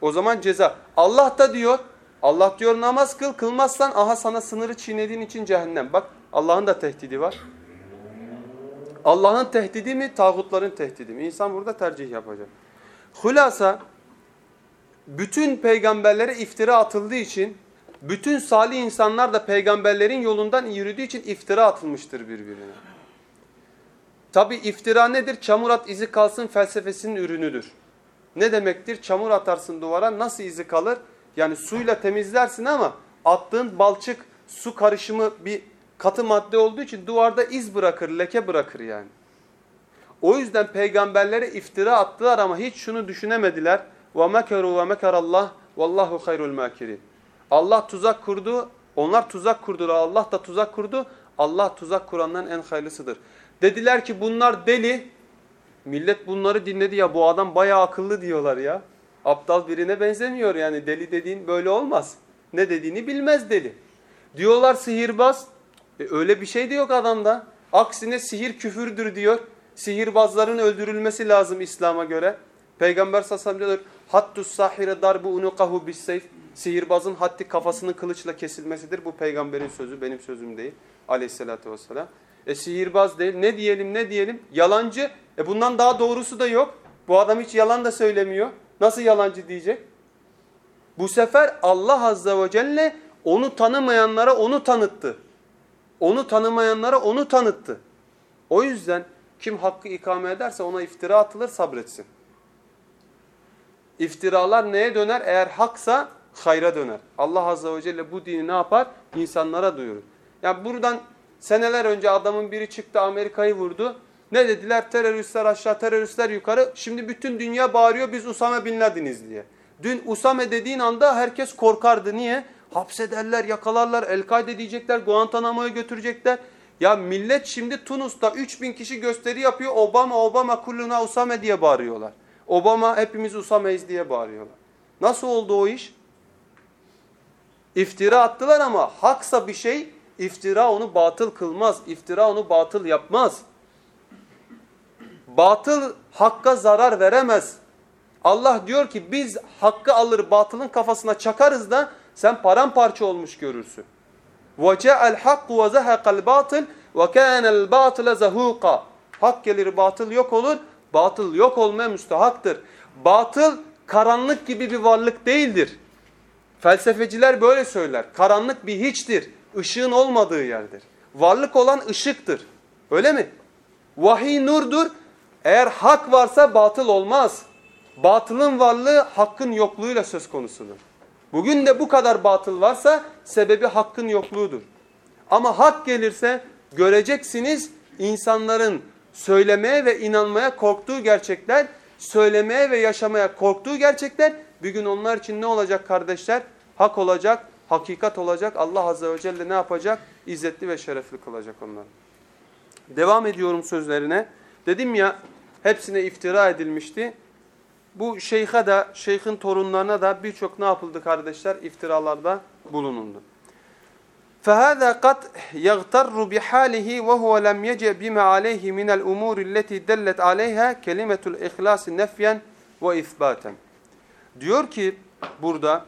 [SPEAKER 1] O zaman ceza. Allah da diyor, Allah diyor namaz kıl, kılmazsan aha sana sınırı çiğnediğin için cehennem. Bak Allah'ın da tehdidi var. Allah'ın tehdidi mi, tağutların tehdidi mi? İnsan burada tercih yapacak. Hulasa, bütün peygamberlere iftira atıldığı için, bütün salih insanlar da peygamberlerin yolundan yürüdüğü için iftira atılmıştır birbirine. Tabi iftira nedir? Çamur at izi kalsın felsefesinin ürünüdür. Ne demektir? Çamur atarsın duvara nasıl izi kalır? Yani suyla temizlersin ama attığın balçık su karışımı bir katı madde olduğu için duvarda iz bırakır, leke bırakır yani. O yüzden peygamberlere iftira attılar ama hiç şunu düşünemediler. Ve mekeru ve mekerallah vallahu hayrul makirin. Allah tuzak kurdu, onlar tuzak kurdular. Allah da tuzak kurdu. Allah tuzak kuranların en hayırlısıdır. Dediler ki bunlar deli. Millet bunları dinledi ya bu adam bayağı akıllı diyorlar ya. Aptal birine benzemiyor yani deli dediğin böyle olmaz. Ne dediğini bilmez deli. Diyorlar sihirbaz. E, öyle bir şey de yok adamda. Aksine sihir küfürdür diyor. Sihirbazların öldürülmesi lazım İslam'a göre. Peygamber sallallahu aleyhi ve sellem diyor Hattus sahire darbu unukahu bisseyf. Sihirbazın haddi kafasının kılıçla kesilmesidir. Bu peygamberin sözü benim sözüm değil. Aleyhissalatü vesselam. E sihirbaz değil. Ne diyelim ne diyelim? Yalancı. E bundan daha doğrusu da yok. Bu adam hiç yalan da söylemiyor. Nasıl yalancı diyecek? Bu sefer Allah azze ve celle onu tanımayanlara onu tanıttı. Onu tanımayanlara onu tanıttı. O yüzden kim hakkı ikame ederse ona iftira atılır sabretsin. İftiralar neye döner? Eğer haksa hayra döner. Allah azze ve celle bu dini ne yapar? İnsanlara duyurur. Yani buradan seneler önce adamın biri çıktı Amerika'yı vurdu. Ne dediler? Teröristler aşağı, teröristler yukarı. Şimdi bütün dünya bağırıyor biz Usame Bin Laden'iz diye. Dün Usame dediğin anda herkes korkardı. Niye? Hapsederler, yakalarlar, El-Kaide diyecekler, Guantanamo'ya götürecekler. Ya millet şimdi Tunus'ta 3000 kişi gösteri yapıyor. Obama, Obama kulluna Usame diye bağırıyorlar. Obama hepimiz Usame'yiz diye bağırıyorlar. Nasıl oldu o iş? İftira attılar ama haksa bir şey iftira onu batıl kılmaz. İftira onu batıl yapmaz. Batıl hakka zarar veremez. Allah diyor ki biz hakkı alır batılın kafasına çakarız da sen paramparça olmuş görürsün. وَجَاءَ الْحَقُّ وَزَهَقَ الْبَاطِلِ وَكَانَ الْبَاطِلَ زَهُوقًا Hak gelir batıl yok olur. Batıl yok olmaya müstahaktır. Batıl karanlık gibi bir varlık değildir. Felsefeciler böyle söyler. Karanlık bir hiçtir. Işığın olmadığı yerdir. Varlık olan ışıktır. Öyle mi? Vahiy nurdur. Eğer hak varsa batıl olmaz. Batılın varlığı hakkın yokluğuyla söz konusudur. Bugün de bu kadar batıl varsa sebebi hakkın yokluğudur. Ama hak gelirse göreceksiniz insanların söylemeye ve inanmaya korktuğu gerçekler, söylemeye ve yaşamaya korktuğu gerçekler bir gün onlar için ne olacak kardeşler? Hak olacak, hakikat olacak. Allah Azze ve Celle ne yapacak? İzzetli ve şerefli kılacak onları. Devam ediyorum sözlerine. Dedim ya hepsine iftira edilmişti. Bu şeyhe de, şeyhin torunlarına da birçok ne yapıldı kardeşler? İftiralarda bulunuldu. فهذا قد يغتر بحاله وهو لم يجئ بما عليه من الأمور التي دلت عليها كلمة الإخلاص نفيا وإثباتا. Diyor ki burada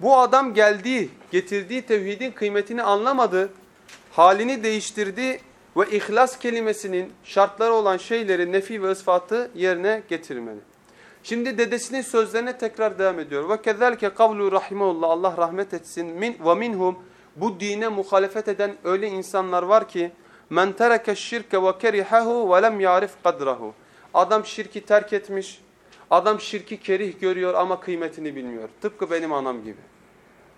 [SPEAKER 1] bu adam geldiği, getirdiği tevhidin kıymetini anlamadı, halini değiştirdi ve ihlas kelimesinin şartları olan şeyleri nefi ve ispatı yerine getirmeli. Şimdi dedesinin sözlerine tekrar devam ediyor. Ve kezalike kavlu rahimehullah Allah rahmet etsin min ve minhum bu dine muhalefet eden öyle insanlar var ki men tereke şirke ve kerihahu ve lem yarif kadrahu. Adam şirki terk etmiş. Adam şirki kerih görüyor ama kıymetini bilmiyor. Tıpkı benim anam gibi.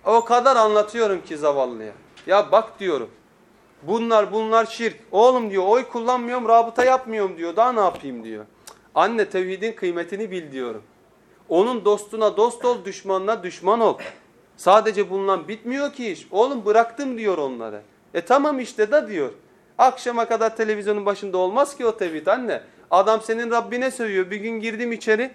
[SPEAKER 1] O kadar anlatıyorum ki zavallıya. Ya bak diyorum. Bunlar bunlar şirk. Oğlum diyor oy kullanmıyorum rabıta yapmıyorum diyor. Daha ne yapayım diyor. Anne tevhidin kıymetini bil diyorum. Onun dostuna dost ol, düşmanına düşman ol. Sadece bundan bitmiyor ki iş. Oğlum bıraktım diyor onları. E tamam işte da diyor. Akşama kadar televizyonun başında olmaz ki o tevhid anne. Adam senin Rabbine sövüyor. Bir gün girdim içeri.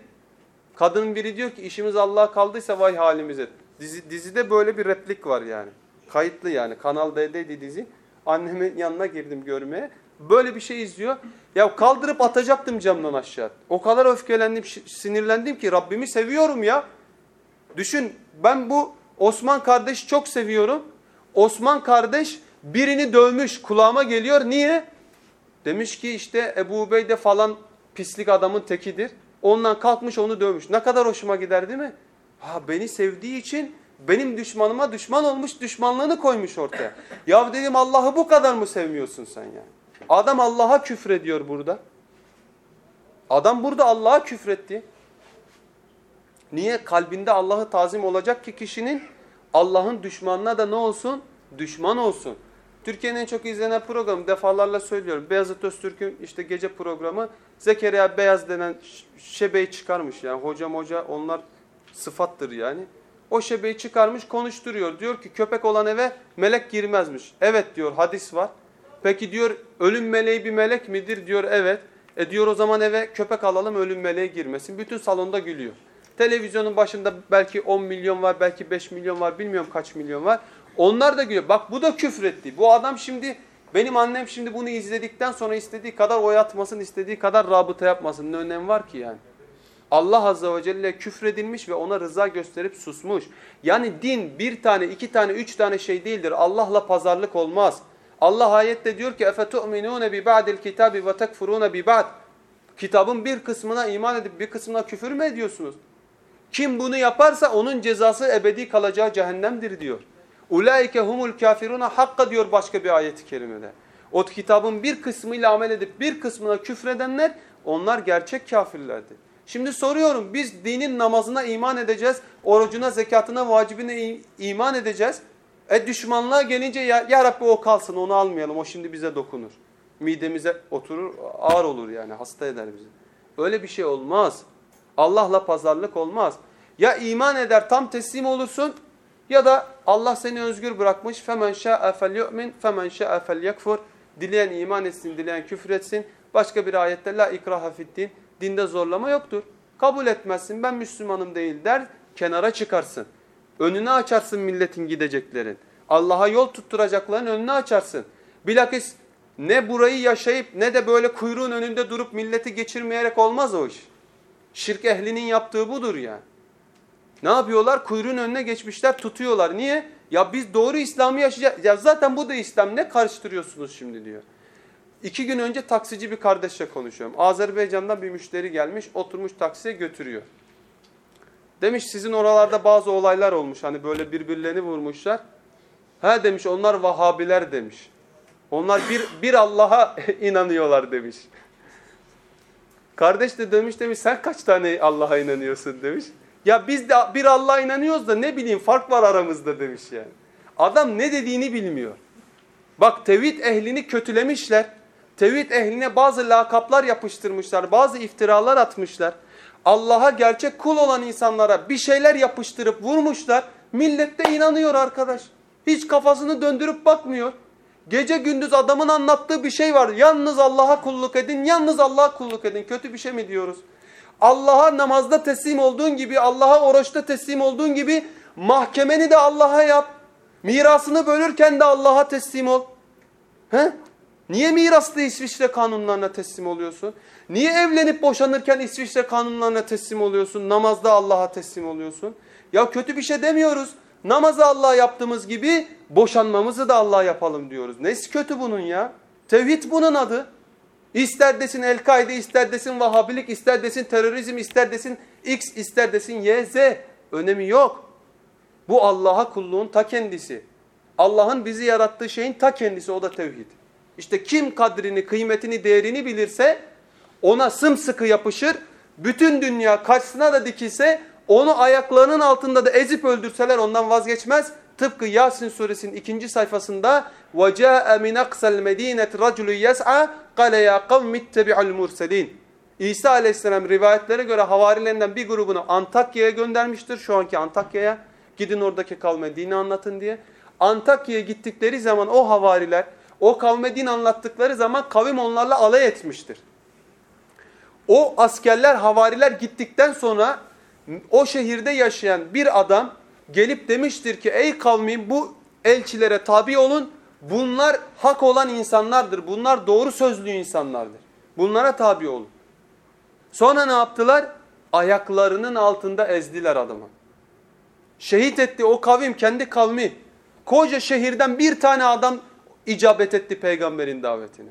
[SPEAKER 1] Kadının biri diyor ki işimiz Allah'a kaldıysa vay halimize. Dizi, dizide böyle bir replik var yani. Kayıtlı yani. Kanal D'deydi dizi. Annemin yanına girdim görmeye. Böyle bir şey izliyor. Ya kaldırıp atacaktım camdan aşağı. O kadar öfkelendim, sinirlendim ki Rabbimi seviyorum ya. Düşün ben bu Osman kardeş çok seviyorum. Osman kardeş birini dövmüş kulağıma geliyor. Niye? Demiş ki işte Ebu Ubeyde falan pislik adamın tekidir. Ondan kalkmış onu dövmüş. Ne kadar hoşuma gider değil mi? Ha beni sevdiği için benim düşmanıma düşman olmuş düşmanlığını koymuş ortaya. Ya dedim Allah'ı bu kadar mı sevmiyorsun sen yani? Adam Allah'a küfrediyor burada. Adam burada Allah'a küfretti. Niye? Kalbinde Allah'ı tazim olacak ki kişinin Allah'ın düşmanına da ne olsun? Düşman olsun. Türkiye'nin en çok izlenen programı defalarla söylüyorum. Beyazıt Öztürk'ün işte gece programı Zekeriya Beyaz denen şebeyi çıkarmış. Yani hocam hoca onlar sıfattır yani. O şebeyi çıkarmış konuşturuyor. Diyor ki köpek olan eve melek girmezmiş. Evet diyor hadis var. Peki diyor ölüm meleği bir melek midir? Diyor evet. E diyor o zaman eve köpek alalım ölüm meleği girmesin. Bütün salonda gülüyor. Televizyonun başında belki 10 milyon var, belki 5 milyon var, bilmiyorum kaç milyon var. Onlar da gülüyor. Bak bu da küfretti. Bu adam şimdi, benim annem şimdi bunu izledikten sonra istediği kadar oy atmasın, istediği kadar rabıta yapmasın. Ne önemi var ki yani? Allah Azze ve Celle küfredilmiş ve ona rıza gösterip susmuş. Yani din bir tane, iki tane, üç tane şey değildir. Allah'la pazarlık olmaz. Allah ayette diyor ki اَفَتُؤْمِنُونَ بِبَعْدِ الْكِتَابِ وَتَكْفُرُونَ بِبَعْدِ Kitabın bir kısmına iman edip bir kısmına küfür mü ediyorsunuz? Kim bunu yaparsa onun cezası ebedi kalacağı cehennemdir diyor. Ulaike humul kafiruna hakka diyor başka bir ayet-i kerimede. O kitabın bir kısmıyla amel edip bir kısmına küfredenler onlar gerçek kafirlerdir. Şimdi soruyorum biz dinin namazına iman edeceğiz, orucuna, zekatına, vacibine iman edeceğiz. E düşmanlığa gelince ya, ya Rabbi o kalsın onu almayalım o şimdi bize dokunur. Midemize oturur ağır olur yani hasta eder bizi. Öyle bir şey olmaz. Allah'la pazarlık olmaz. Ya iman eder tam teslim olursun ya da Allah seni özgür bırakmış. Femen şa'e felyu'min, femen şa'e felyekfur. Dileyen iman etsin, dileyen küfür etsin. Başka bir ayette la ikraha fiddin. Dinde zorlama yoktur. Kabul etmezsin ben Müslümanım değil der kenara çıkarsın. Önünü açarsın milletin gideceklerin. Allah'a yol tutturacakların önünü açarsın. Bilakis ne burayı yaşayıp ne de böyle kuyruğun önünde durup milleti geçirmeyerek olmaz o iş. Şirk ehlinin yaptığı budur yani. Ne yapıyorlar? Kuyruğun önüne geçmişler tutuyorlar. Niye? Ya biz doğru İslam'ı yaşayacağız. Ya zaten bu da İslam ne karıştırıyorsunuz şimdi diyor. İki gün önce taksici bir kardeşle konuşuyorum. Azerbaycan'dan bir müşteri gelmiş oturmuş taksiye götürüyor. Demiş sizin oralarda bazı olaylar olmuş. Hani böyle birbirlerini vurmuşlar. Ha demiş onlar Vahabiler demiş. Onlar bir, bir Allah'a inanıyorlar demiş. Kardeş de demiş demiş sen kaç tane Allah'a inanıyorsun demiş. Ya biz de bir Allah'a inanıyoruz da ne bileyim fark var aramızda demiş yani. Adam ne dediğini bilmiyor. Bak tevhid ehlini kötülemişler. Tevhid ehline bazı lakaplar yapıştırmışlar. Bazı iftiralar atmışlar. Allah'a gerçek kul olan insanlara bir şeyler yapıştırıp vurmuşlar. Millet de inanıyor arkadaş. Hiç kafasını döndürüp bakmıyor. Gece gündüz adamın anlattığı bir şey var. Yalnız Allah'a kulluk edin, yalnız Allah'a kulluk edin. Kötü bir şey mi diyoruz? Allah'a namazda teslim olduğun gibi, Allah'a oruçta teslim olduğun gibi mahkemeni de Allah'a yap. Mirasını bölürken de Allah'a teslim ol. He? Niye miraslı İsviçre kanunlarına teslim oluyorsun? Niye evlenip boşanırken İsviçre kanunlarına teslim oluyorsun? Namazda Allah'a teslim oluyorsun? Ya kötü bir şey demiyoruz. Namazı Allah'a yaptığımız gibi boşanmamızı da Allah'a yapalım diyoruz. Nesi kötü bunun ya? Tevhid bunun adı. İster desin El-Kaide, ister desin Vahabilik, ister desin terörizm, ister desin X ister desin Y, Z. Önemi yok. Bu Allah'a kulluğun ta kendisi. Allah'ın bizi yarattığı şeyin ta kendisi o da tevhid. İşte kim kadrini, kıymetini, değerini bilirse ona sımsıkı yapışır. Bütün dünya karşısına da dikilse onu ayaklarının altında da ezip öldürseler ondan vazgeçmez. Tıpkı Yasin suresinin ikinci sayfasında وَجَاءَ مِنْ اَقْسَ الْمَد۪ينَةِ رَجُلُ يَسْعَى قَالَ يَا قَوْمِ اتَّبِعُ الْمُرْسَلِينَ İsa aleyhisselam rivayetlere göre havarilerinden bir grubunu Antakya'ya göndermiştir. Şu anki Antakya'ya. Gidin oradaki kavme dini anlatın diye. Antakya'ya gittikleri zaman o havariler o kavme din anlattıkları zaman kavim onlarla alay etmiştir. O askerler, havariler gittikten sonra o şehirde yaşayan bir adam gelip demiştir ki ey kavmim bu elçilere tabi olun. Bunlar hak olan insanlardır. Bunlar doğru sözlü insanlardır. Bunlara tabi olun. Sonra ne yaptılar? Ayaklarının altında ezdiler adamı. Şehit etti o kavim kendi kavmi. Koca şehirden bir tane adam icabet etti peygamberin davetine.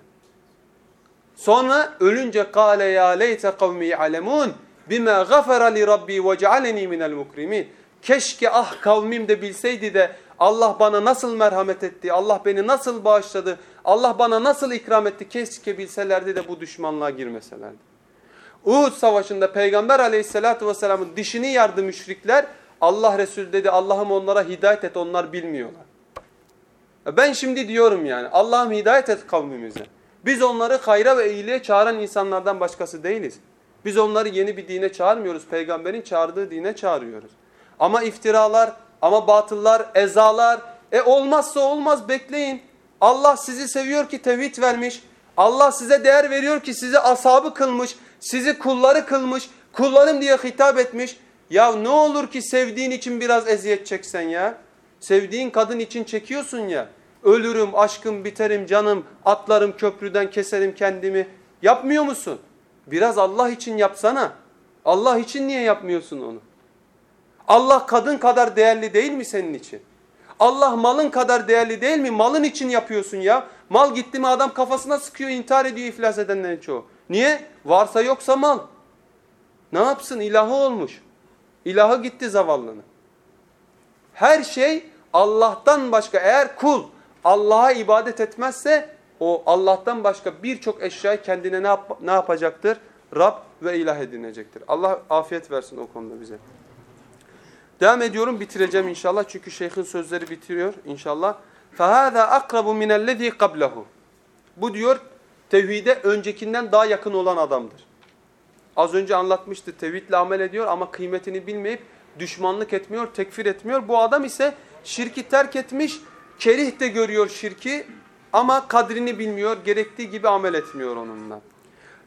[SPEAKER 1] Sonra ölünce kâle ya leyte kavmi alemun bima gafara li rabbi ve cealeni minel mukrimin. Keşke ah kavmim de bilseydi de Allah bana nasıl merhamet etti, Allah beni nasıl bağışladı, Allah bana nasıl ikram etti keşke bilselerdi de bu düşmanlığa girmeselerdi. Uhud savaşında Peygamber aleyhissalatü vesselamın dişini yardı müşrikler. Allah Resulü dedi Allah'ım onlara hidayet et onlar bilmiyorlar. Ben şimdi diyorum yani Allah'ım hidayet et kavmimize. Biz onları hayra ve iyiliğe çağıran insanlardan başkası değiliz. Biz onları yeni bir dine çağırmıyoruz. Peygamberin çağırdığı dine çağırıyoruz. Ama iftiralar, ama batıllar, ezalar. E olmazsa olmaz bekleyin. Allah sizi seviyor ki tevhid vermiş. Allah size değer veriyor ki sizi asabı kılmış. Sizi kulları kılmış. Kullarım diye hitap etmiş. Ya ne olur ki sevdiğin için biraz eziyet çeksen ya. Sevdiğin kadın için çekiyorsun ya. Ölürüm, aşkım, biterim, canım, atlarım köprüden, keserim kendimi. Yapmıyor musun? Biraz Allah için yapsana. Allah için niye yapmıyorsun onu? Allah kadın kadar değerli değil mi senin için? Allah malın kadar değerli değil mi? Malın için yapıyorsun ya. Mal gitti mi adam kafasına sıkıyor, intihar ediyor iflas edenlerin çoğu. Niye? Varsa yoksa mal. Ne yapsın? İlahı olmuş. İlahı gitti zavallının. Her şey Allah'tan başka eğer kul Allah'a ibadet etmezse o Allah'tan başka birçok eşyayı kendine ne, yap ne yapacaktır? Rab ve ilah edinecektir. Allah afiyet versin o konuda bize. Devam ediyorum bitireceğim inşallah çünkü şeyhin sözleri bitiriyor inşallah. فَهَذَا أَقْرَبُ مِنَ الَّذ۪ي قَبْلَهُ Bu diyor tevhide öncekinden daha yakın olan adamdır. Az önce anlatmıştı tevhidle amel ediyor ama kıymetini bilmeyip düşmanlık etmiyor, tekfir etmiyor. Bu adam ise şirki terk etmiş, kerih de görüyor şirki ama kadrini bilmiyor, gerektiği gibi amel etmiyor onunla.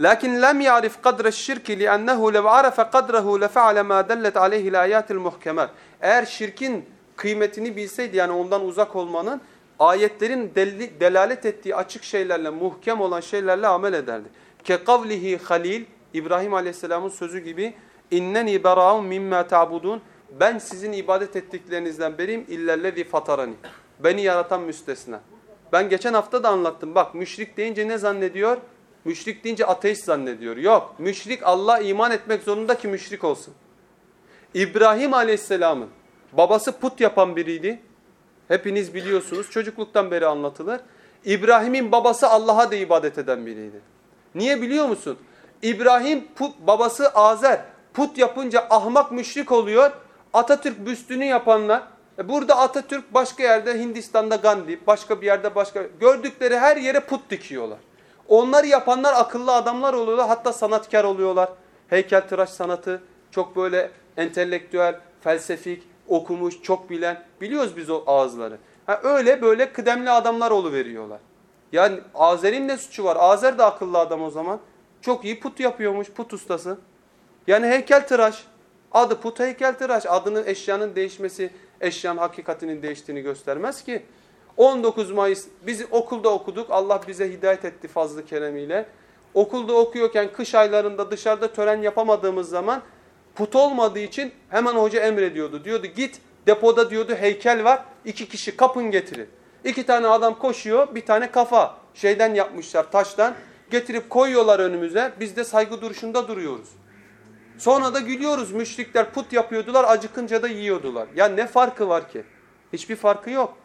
[SPEAKER 1] Lakin lem ya'rif kadre şirki li'ennehu lev arafa kadrehu lefe'ale ma dellet aleyhi'l ayatil muhkemat. Eğer şirkin kıymetini bilseydi yani ondan uzak olmanın ayetlerin del delalet ettiği açık şeylerle, muhkem olan şeylerle amel ederdi. Ke kavlihi halil İbrahim Aleyhisselam'ın sözü gibi inneni bera'un mimma ta'budun ben sizin ibadet ettiklerinizden beriyim illellezi fatarani. Beni yaratan müstesna. Ben geçen hafta da anlattım. Bak müşrik deyince ne zannediyor? Müşrik deyince ateist zannediyor. Yok. Müşrik Allah iman etmek zorunda ki müşrik olsun. İbrahim Aleyhisselam'ın babası put yapan biriydi. Hepiniz biliyorsunuz. Çocukluktan beri anlatılır. İbrahim'in babası Allah'a da ibadet eden biriydi. Niye biliyor musun? İbrahim put, babası Azer put yapınca ahmak müşrik oluyor. Atatürk büstünü yapanlar burada Atatürk başka yerde Hindistan'da Gandhi başka bir yerde başka gördükleri her yere put dikiyorlar. Onları yapanlar akıllı adamlar oluyorlar hatta sanatkar oluyorlar. Heykeltıraş sanatı çok böyle entelektüel, felsefik, okumuş, çok bilen biliyoruz biz o ağızları. Ha, öyle böyle kıdemli adamlar veriyorlar. Yani Azer'in ne suçu var? Azer de akıllı adam o zaman. Çok iyi put yapıyormuş, put ustası. Yani heykeltıraş. Adı put heykeltıraş. Adının eşyanın değişmesi, eşyanın hakikatinin değiştiğini göstermez ki. 19 Mayıs biz okulda okuduk. Allah bize hidayet etti fazlı keremiyle. Okulda okuyorken kış aylarında dışarıda tören yapamadığımız zaman put olmadığı için hemen hoca emrediyordu. Diyordu git depoda diyordu heykel var. iki kişi kapın getirin. İki tane adam koşuyor bir tane kafa şeyden yapmışlar taştan. Getirip koyuyorlar önümüze biz de saygı duruşunda duruyoruz. Sonra da gülüyoruz müşrikler put yapıyordular acıkınca da yiyordular. Ya ne farkı var ki? Hiçbir farkı yok.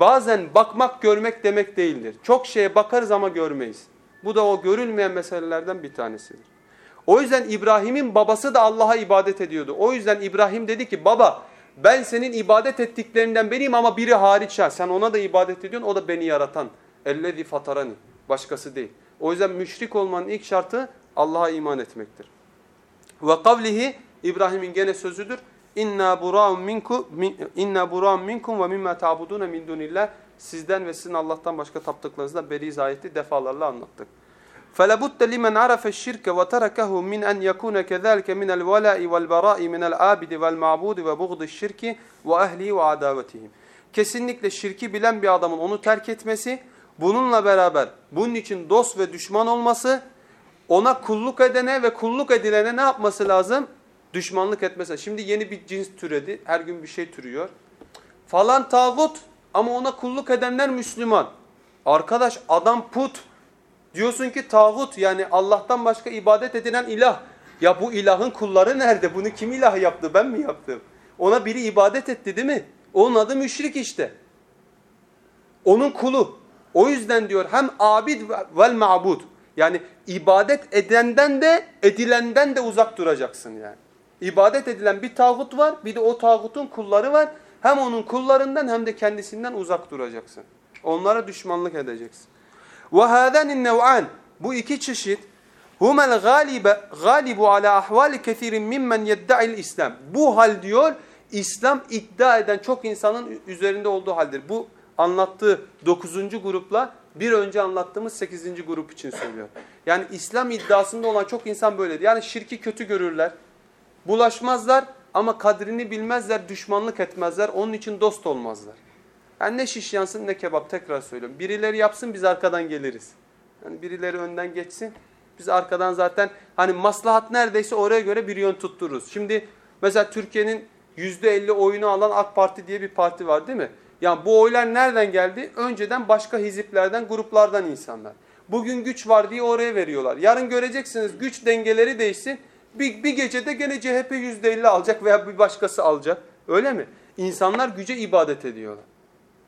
[SPEAKER 1] Bazen bakmak görmek demek değildir. Çok şeye bakarız ama görmeyiz. Bu da o görülmeyen meselelerden bir tanesidir. O yüzden İbrahim'in babası da Allah'a ibadet ediyordu. O yüzden İbrahim dedi ki baba ben senin ibadet ettiklerinden beniyim ama biri hariç ha. Sen ona da ibadet ediyorsun o da beni yaratan. Ellezi fatarani. Başkası değil. O yüzden müşrik olmanın ilk şartı Allah'a iman etmektir. Ve kavlihi İbrahim'in gene sözüdür. İnna bura'un minkum inna bura'un minkum ve mimma ta'budun min dunillah. Sizden ve sizin Allah'tan başka taptıklarınızdan beriyiz ayeti defalarla anlattık. فَلَبُدَّ لِمَنْ عَرَفَ الشِّرْكَ وَتَرَكَهُ مِنْ أَنْ يَكُونَ كَذَلِكَ مِنَ الْوَلَاءِ وَالْبَرَاءِ مِنَ الْعَابِدِ وَالْمَعْبُودِ وَبُغْضِ الشِّرْكِ وَأَهْلِهِ وَعَدَاوَتِهِمْ Kesinlikle şirki bilen bir adamın onu terk etmesi, bununla beraber bunun için dost ve düşman olması, ona kulluk edene ve kulluk edilene ne yapması lazım? Düşmanlık etmesi. Şimdi yeni bir cins türedi. Her gün bir şey türüyor. Falan tağut ama ona kulluk edenler Müslüman. Arkadaş adam put. Diyorsun ki tağut yani Allah'tan başka ibadet edilen ilah. Ya bu ilahın kulları nerede? Bunu kim ilah yaptı? Ben mi yaptım? Ona biri ibadet etti değil mi? Onun adı müşrik işte. Onun kulu. O yüzden diyor hem abid vel ma'bud. Yani ibadet edenden de edilenden de uzak duracaksın yani. İbadet edilen bir tağut var bir de o tağutun kulları var. Hem onun kullarından hem de kendisinden uzak duracaksın. Onlara düşmanlık edeceksin. وَهَذَنِ النَّوْعَانِ Bu iki çeşit humel galibe galibu ala ahvali kesirin mimmen yedda'i'l İslam. Bu hal diyor İslam iddia eden çok insanın üzerinde olduğu haldir. Bu anlattığı dokuzuncu grupla bir önce anlattığımız sekizinci grup için söylüyor. Yani İslam iddiasında olan çok insan böyledir. Yani şirki kötü görürler, bulaşmazlar ama kadrini bilmezler, düşmanlık etmezler, onun için dost olmazlar. Yani ne şiş yansın ne kebap tekrar söylüyorum. Birileri yapsın biz arkadan geliriz. Yani birileri önden geçsin. Biz arkadan zaten hani maslahat neredeyse oraya göre bir yön tuttururuz. Şimdi mesela Türkiye'nin %50 oyunu alan AK Parti diye bir parti var değil mi? Yani bu oylar nereden geldi? Önceden başka hiziplerden, gruplardan insanlar. Bugün güç var diye oraya veriyorlar. Yarın göreceksiniz güç dengeleri değişsin. Bir, bir gecede gene CHP %50 alacak veya bir başkası alacak. Öyle mi? İnsanlar güce ibadet ediyorlar.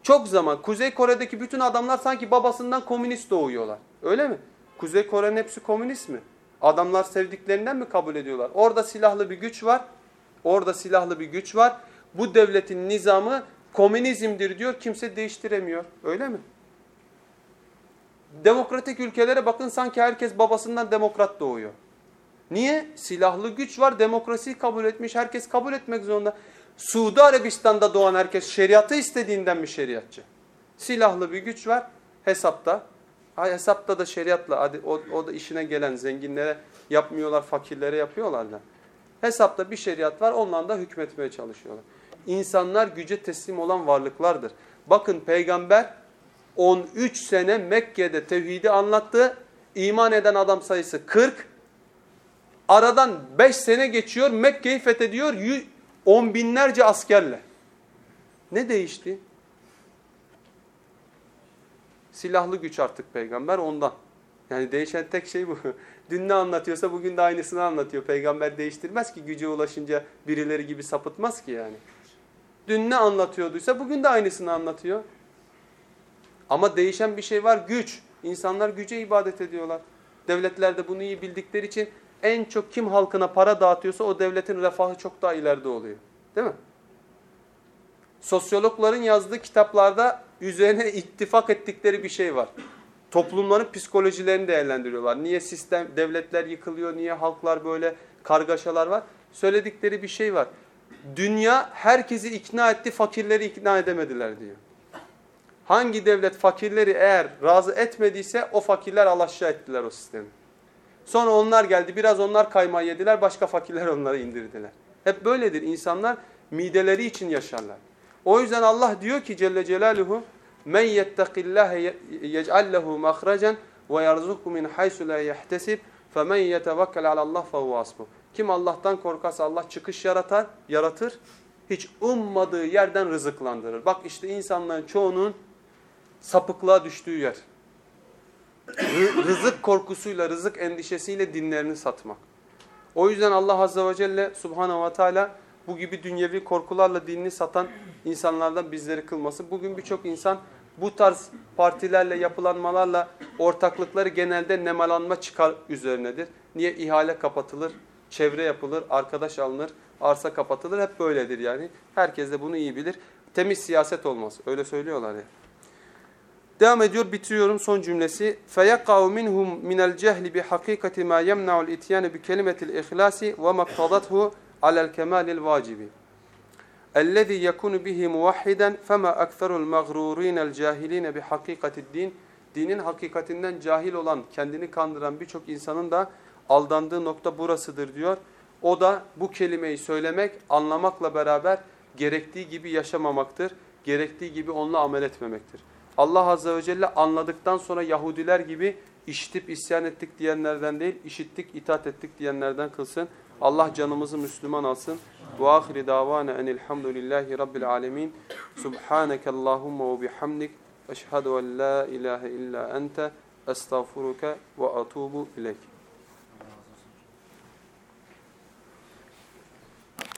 [SPEAKER 1] Çok zaman Kuzey Kore'deki bütün adamlar sanki babasından komünist doğuyorlar. Öyle mi? Kuzey Kore'nin hepsi komünist mi? Adamlar sevdiklerinden mi kabul ediyorlar? Orada silahlı bir güç var. Orada silahlı bir güç var. Bu devletin nizamı komünizmdir diyor. Kimse değiştiremiyor. Öyle mi? Demokratik ülkelere bakın sanki herkes babasından demokrat doğuyor. Niye? Silahlı güç var. Demokrasiyi kabul etmiş. Herkes kabul etmek zorunda. Suudi Arabistan'da doğan herkes şeriatı istediğinden mi şeriatçı? Silahlı bir güç var hesapta. Ha, hesapta da şeriatla hadi o, o da işine gelen zenginlere yapmıyorlar, fakirlere yapıyorlar da. Hesapta bir şeriat var ondan da hükmetmeye çalışıyorlar. İnsanlar güce teslim olan varlıklardır. Bakın peygamber 13 sene Mekke'de tevhidi anlattı. İman eden adam sayısı 40. Aradan 5 sene geçiyor Mekke'yi fethediyor on binlerce askerle. Ne değişti? Silahlı güç artık peygamber ondan. Yani değişen tek şey bu. Dün ne anlatıyorsa bugün de aynısını anlatıyor. Peygamber değiştirmez ki güce ulaşınca birileri gibi sapıtmaz ki yani. Dün ne anlatıyorduysa bugün de aynısını anlatıyor. Ama değişen bir şey var güç. İnsanlar güce ibadet ediyorlar. Devletler de bunu iyi bildikleri için en çok kim halkına para dağıtıyorsa o devletin refahı çok daha ileride oluyor. Değil mi? Sosyologların yazdığı kitaplarda üzerine ittifak ettikleri bir şey var. Toplumların psikolojilerini değerlendiriyorlar. Niye sistem, devletler yıkılıyor, niye halklar böyle kargaşalar var? Söyledikleri bir şey var. Dünya herkesi ikna etti, fakirleri ikna edemediler diyor. Hangi devlet fakirleri eğer razı etmediyse o fakirler alaşağı ettiler o sistemi. Sonra onlar geldi biraz onlar kayma yediler başka fakirler onları indirdiler. Hep böyledir insanlar mideleri için yaşarlar. O yüzden Allah diyor ki Celle Celaluhu men yettaqillâhe yec'al lehu mahracen ve yerzuku min haysu la yehtesib femen yetevekkel alallah fehuve hasbuh. Kim Allah'tan korkarsa Allah çıkış yaratar, yaratır. Hiç ummadığı yerden rızıklandırır. Bak işte insanların çoğunun sapıklığa düştüğü yer. rı- rızık korkusuyla, rızık endişesiyle dinlerini satmak. O yüzden Allah Azze ve Celle Subhanahu ve Teala bu gibi dünyevi korkularla dinini satan insanlardan bizleri kılması. Bugün birçok insan bu tarz partilerle, yapılanmalarla ortaklıkları genelde nemalanma çıkar üzerinedir. Niye? ihale kapatılır, çevre yapılır, arkadaş alınır, arsa kapatılır. Hep böyledir yani. Herkes de bunu iyi bilir. Temiz siyaset olmaz. Öyle söylüyorlar ya. Devam ediyor, bitiriyorum son cümlesi. فَيَقَعُ مِنْهُمْ مِنَ الْجَهْلِ بِحَقِيقَةِ مَا يَمْنَعُ الْاِتْيَانِ بِكَلِمَةِ الْاِخْلَاسِ وَمَا اقْتَضَتْهُ عَلَى الْكَمَالِ الْوَاجِبِ اَلَّذِي يَكُنُ بِهِ مُوَحِّدًا فَمَا أَكْثَرُ الْمَغْرُورِينَ الْجَاهِلِينَ بِحَقِيقَةِ الدِّينِ Dinin hakikatinden cahil olan, kendini kandıran birçok insanın da aldandığı nokta burasıdır diyor. O da bu kelimeyi söylemek, anlamakla beraber gerektiği gibi yaşamamaktır. Gerektiği gibi onunla amel etmemektir. Allah Azze ve Celle anladıktan sonra Yahudiler gibi işitip isyan ettik diyenlerden değil, işittik, itaat ettik diyenlerden kılsın. Allah canımızı Müslüman alsın. Ve ahiri davana enilhamdülillahi rabbil alemin. Subhaneke Allahumma ve bihamdik. Eşhedü en la ilahe illa ente. Estağfuruke ve atubu ileyk.